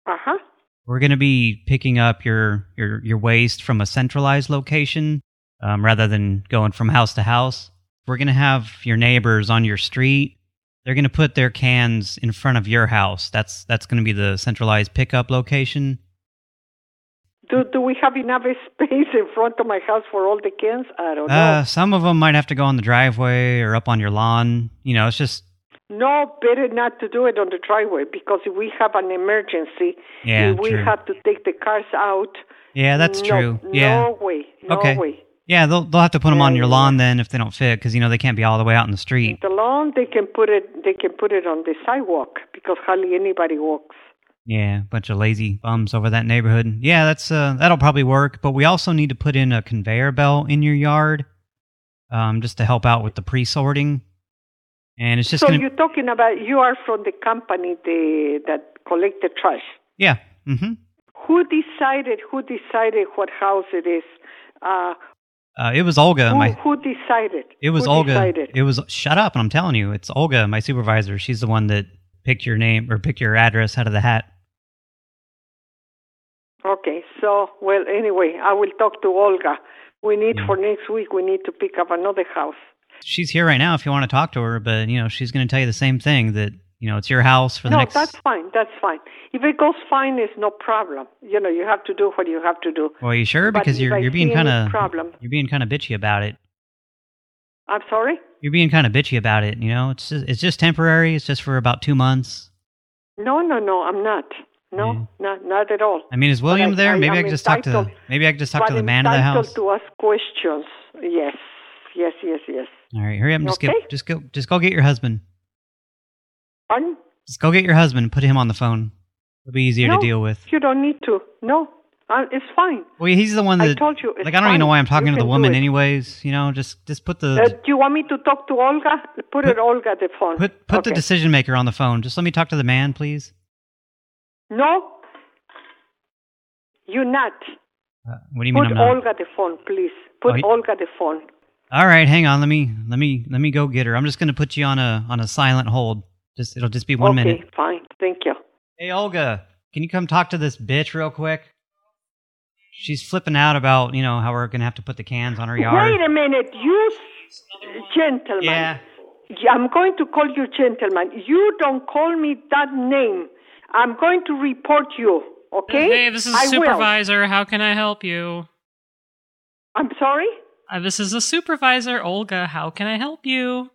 Uh huh. We're going to be picking up your, your, your waste from a centralized location um, rather than going from house to house. We're going to have your neighbors on your street. They're going to put their cans in front of your house. That's that's going to be the centralized pickup location. Do Do we have enough space in front of my house for all the cans? I don't Uh, some of them might have to go on the driveway or up on your lawn. You know, it's just. No, better not to do it on the driveway because if we have an emergency, Yeah, we true. have to take the cars out. yeah, that's no, true. Yeah. No way. No okay. way. Yeah, they'll they'll have to put them on your lawn then if they don't fit because you know they can't be all the way out in the street. The lawn they can put it. They can put it on the sidewalk because hardly anybody walks. Yeah, bunch of lazy bums over that neighborhood. Yeah, that's uh that'll probably work, but we also need to put in a conveyor belt in your yard um just to help out with the pre-sorting. And it's just so to you're talking about you are from the company the, that collect the trash. Yeah. Mhm. Who decided? Who decided what house it is? Uh, Uh it was Olga, who, my who decided? It was who Olga. Decided? It was shut up, And I'm telling you, it's Olga, my supervisor. She's the one that picked your name or picked your address out of the hat. Okay, so well, anyway, I will talk to Olga. We need mm. for next week. We need to pick up another house. She's here right now if you want to talk to her, but you know she's going to tell you the same thing that you know it's your house for the no, next. that's fine. That's fine. If it goes fine, it's no problem. You know, you have to do what you have to do. Well, you sure? But Because you're you're being kind of problem. you're being kind of bitchy about it. I'm sorry. You're being kind of bitchy about it. You know, it's just, it's just temporary. It's just for about two months. No, no, no. I'm not. No, not not at all. I mean, is William I- there? I maybe I, could just talk to entitled- maybe I could just talk to the man of the house. to ask questions. Yes, yes, yes, yes. All right, hurry up and just Okay. get just go just go get your husband. Pardon? Just go get your husband and put him on the phone. It'll be easier no, to deal with. You don't need to. No, uh, it's fine. Well, he's the one I that told you. Like I don't even know why I'm talking You to the woman anyways. You know, just just put the Uh, do you want me to talk to Olga? Put, it Olga the phone. put put the decision maker on the phone. Just let me talk to the man, please. No, you're not. Uh, what do you mean Put I'm not? Olga the phone, please. Put Oh, Olga the phone. All right, hang on. Let me let me let me go get her. I'm just going to put you on a on a silent hold. Just it'll just be one okay, minute. Okay, fine. Thank you. Hey, Olga. Can you come talk to this bitch real quick? She's flipping out about, you know, how we're going to have to put the cans on her yard. Wait a minute, you gentleman. Yeah, I'm going to call you gentleman. You don't call me that name. I'm going to report you. Okay? Hey, this is a supervisor. How can I help you? I'm sorry. Uh, this is a supervisor, Olga. How can I help you?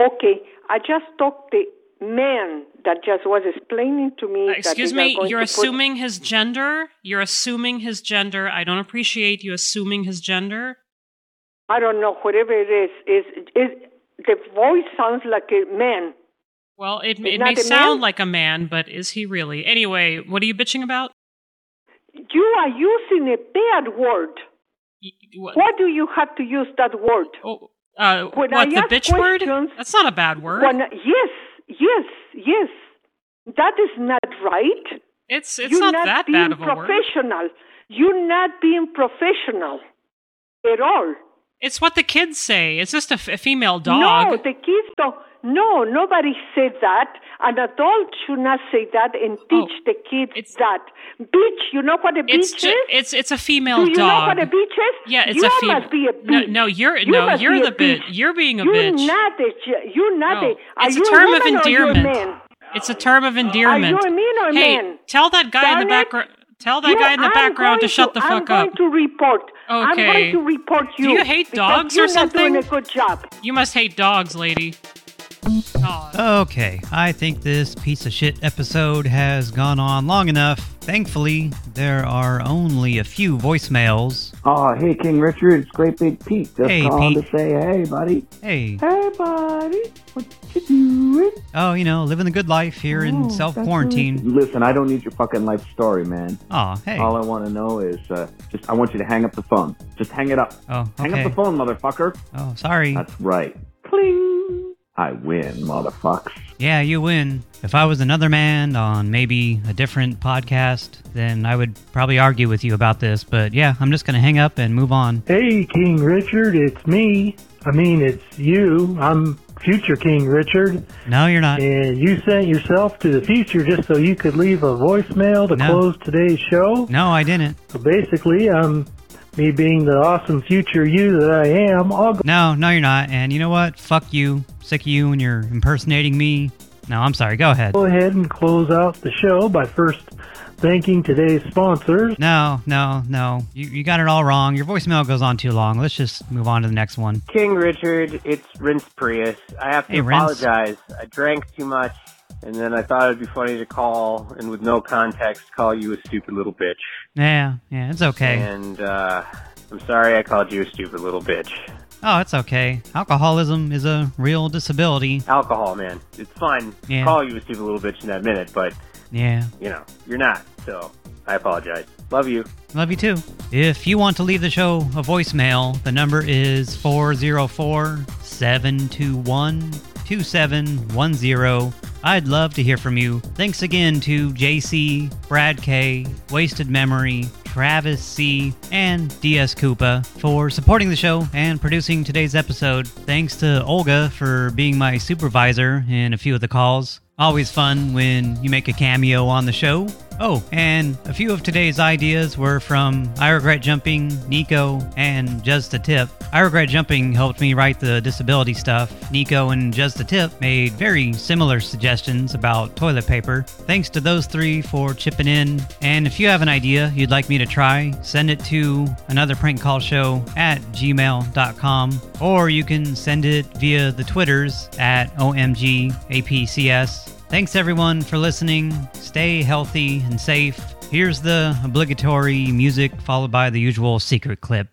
Okay, I just talked the man that just was explaining to me. that Excuse me, you're assuming his gender? You're assuming his gender. I don't appreciate you assuming his gender. I don't know, whatever it is, is, is the voice sounds like a man. Well, it, it may a man? sound like a man, but is he really? Anyway, what are you bitching about? You are using a bad word. what- Why do you have to use that word? Uh, When what, I the bitch word? That's not a bad word. When, yes, yes, yes. That is not right. It's it's You're not, not that being bad of a word. professional. You're not being professional at all. It's what the kids say. It's just a, f- a female dog. No, the kids don't. No, nobody said that. An adult should not say that and oh. teach the kids that. Bitch, you know what a bitch Oh. It's is? it's it's a female Do you dog. know what a bitch is? Yeah, it's you a female. must be a No, bitch. no, you're You no, you're the bitch. bitch. You're being a you're bitch. Not a, you're not No, a. Are it's you a term of endearment. It's a term of endearment. Are you a man or a hey, man? tell that guy in the background. Tell that You- guy in the I'm background to shut the fuck I'm up. going to report. I'm Okay. going to report Do you. you hate dogs or you're not doing something? a good job. You must hate dogs, lady. Okay, I think this piece of shit episode has gone on long enough. Thankfully, there are only a few voicemails. Oh, hey, King Richard, it's Great Big Pete. Just Hey, calling Pete. to say, hey, buddy. Hey. Hey, buddy. What you doing? Oh, you know, living the good life here in Oh, self that's quarantine. really- Listen, I don't need your fucking life story, man. Oh, hey. All I want to know is, uh, just I want you to hang up the phone. Just hang it up. Oh, Hang up the phone, motherfucker. Oh, sorry. That's right. Cling. I win, motherfucks. Yeah, you win. If I was another man on maybe a different podcast, then I would probably argue with you about this. But yeah, I'm just going to hang up and move on. Hey, King Richard, it's me. I mean, it's you. I'm future King Richard. No, you're not. And you sent yourself to the future just so you could leave a voicemail to No. close today's show. No, I didn't. So basically, um, me being the awesome future you that I am, I'll go No, no, you're not. And you know what? Fuck you. Sick of you and you're impersonating me. No, I'm sorry. Go ahead. go ahead and close out the show by first thanking today's sponsors. No, no, no. You, you got it all wrong. Your voicemail goes on too long. Let's just move on to the next one. King Richard, it's Rince Prius. I have to Hey, Rince. apologize. I drank too much, and then I thought it'd be funny to call and with no context call you a stupid little bitch. Yeah, yeah, it's okay. And uh, I'm sorry I called you a stupid little bitch. Oh, it's okay. Alcoholism is a real disability. Alcohol, man. It's fine. to Yeah. call you a stupid little bitch in that minute, but Yeah. you know you're not. So I apologize. Love you. Love you too. If you want to leave the show a voicemail, the number is 404 721 2710. I'd love to hear from you. Thanks again to JC, Brad K, Wasted Memory, Travis C, and DS Koopa for supporting the show and producing today's episode. Thanks to Olga for being my supervisor in a few of the calls. Always fun when you make a cameo on the show. Oh, and a few of today's ideas were from I Regret Jumping, Nico, and Just a Tip. I Regret Jumping helped me write the disability stuff. Nico and Just a Tip made very similar suggestions about toilet paper. Thanks to those three for chipping in. And if you have an idea you'd like me to try, send it to another prank call show at gmail.com or you can send it via the Twitters at OMGAPCS. Thanks everyone for listening. Stay healthy and safe. Here's the obligatory music followed by the usual secret clip.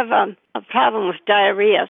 Have um, a problem with diarrhea.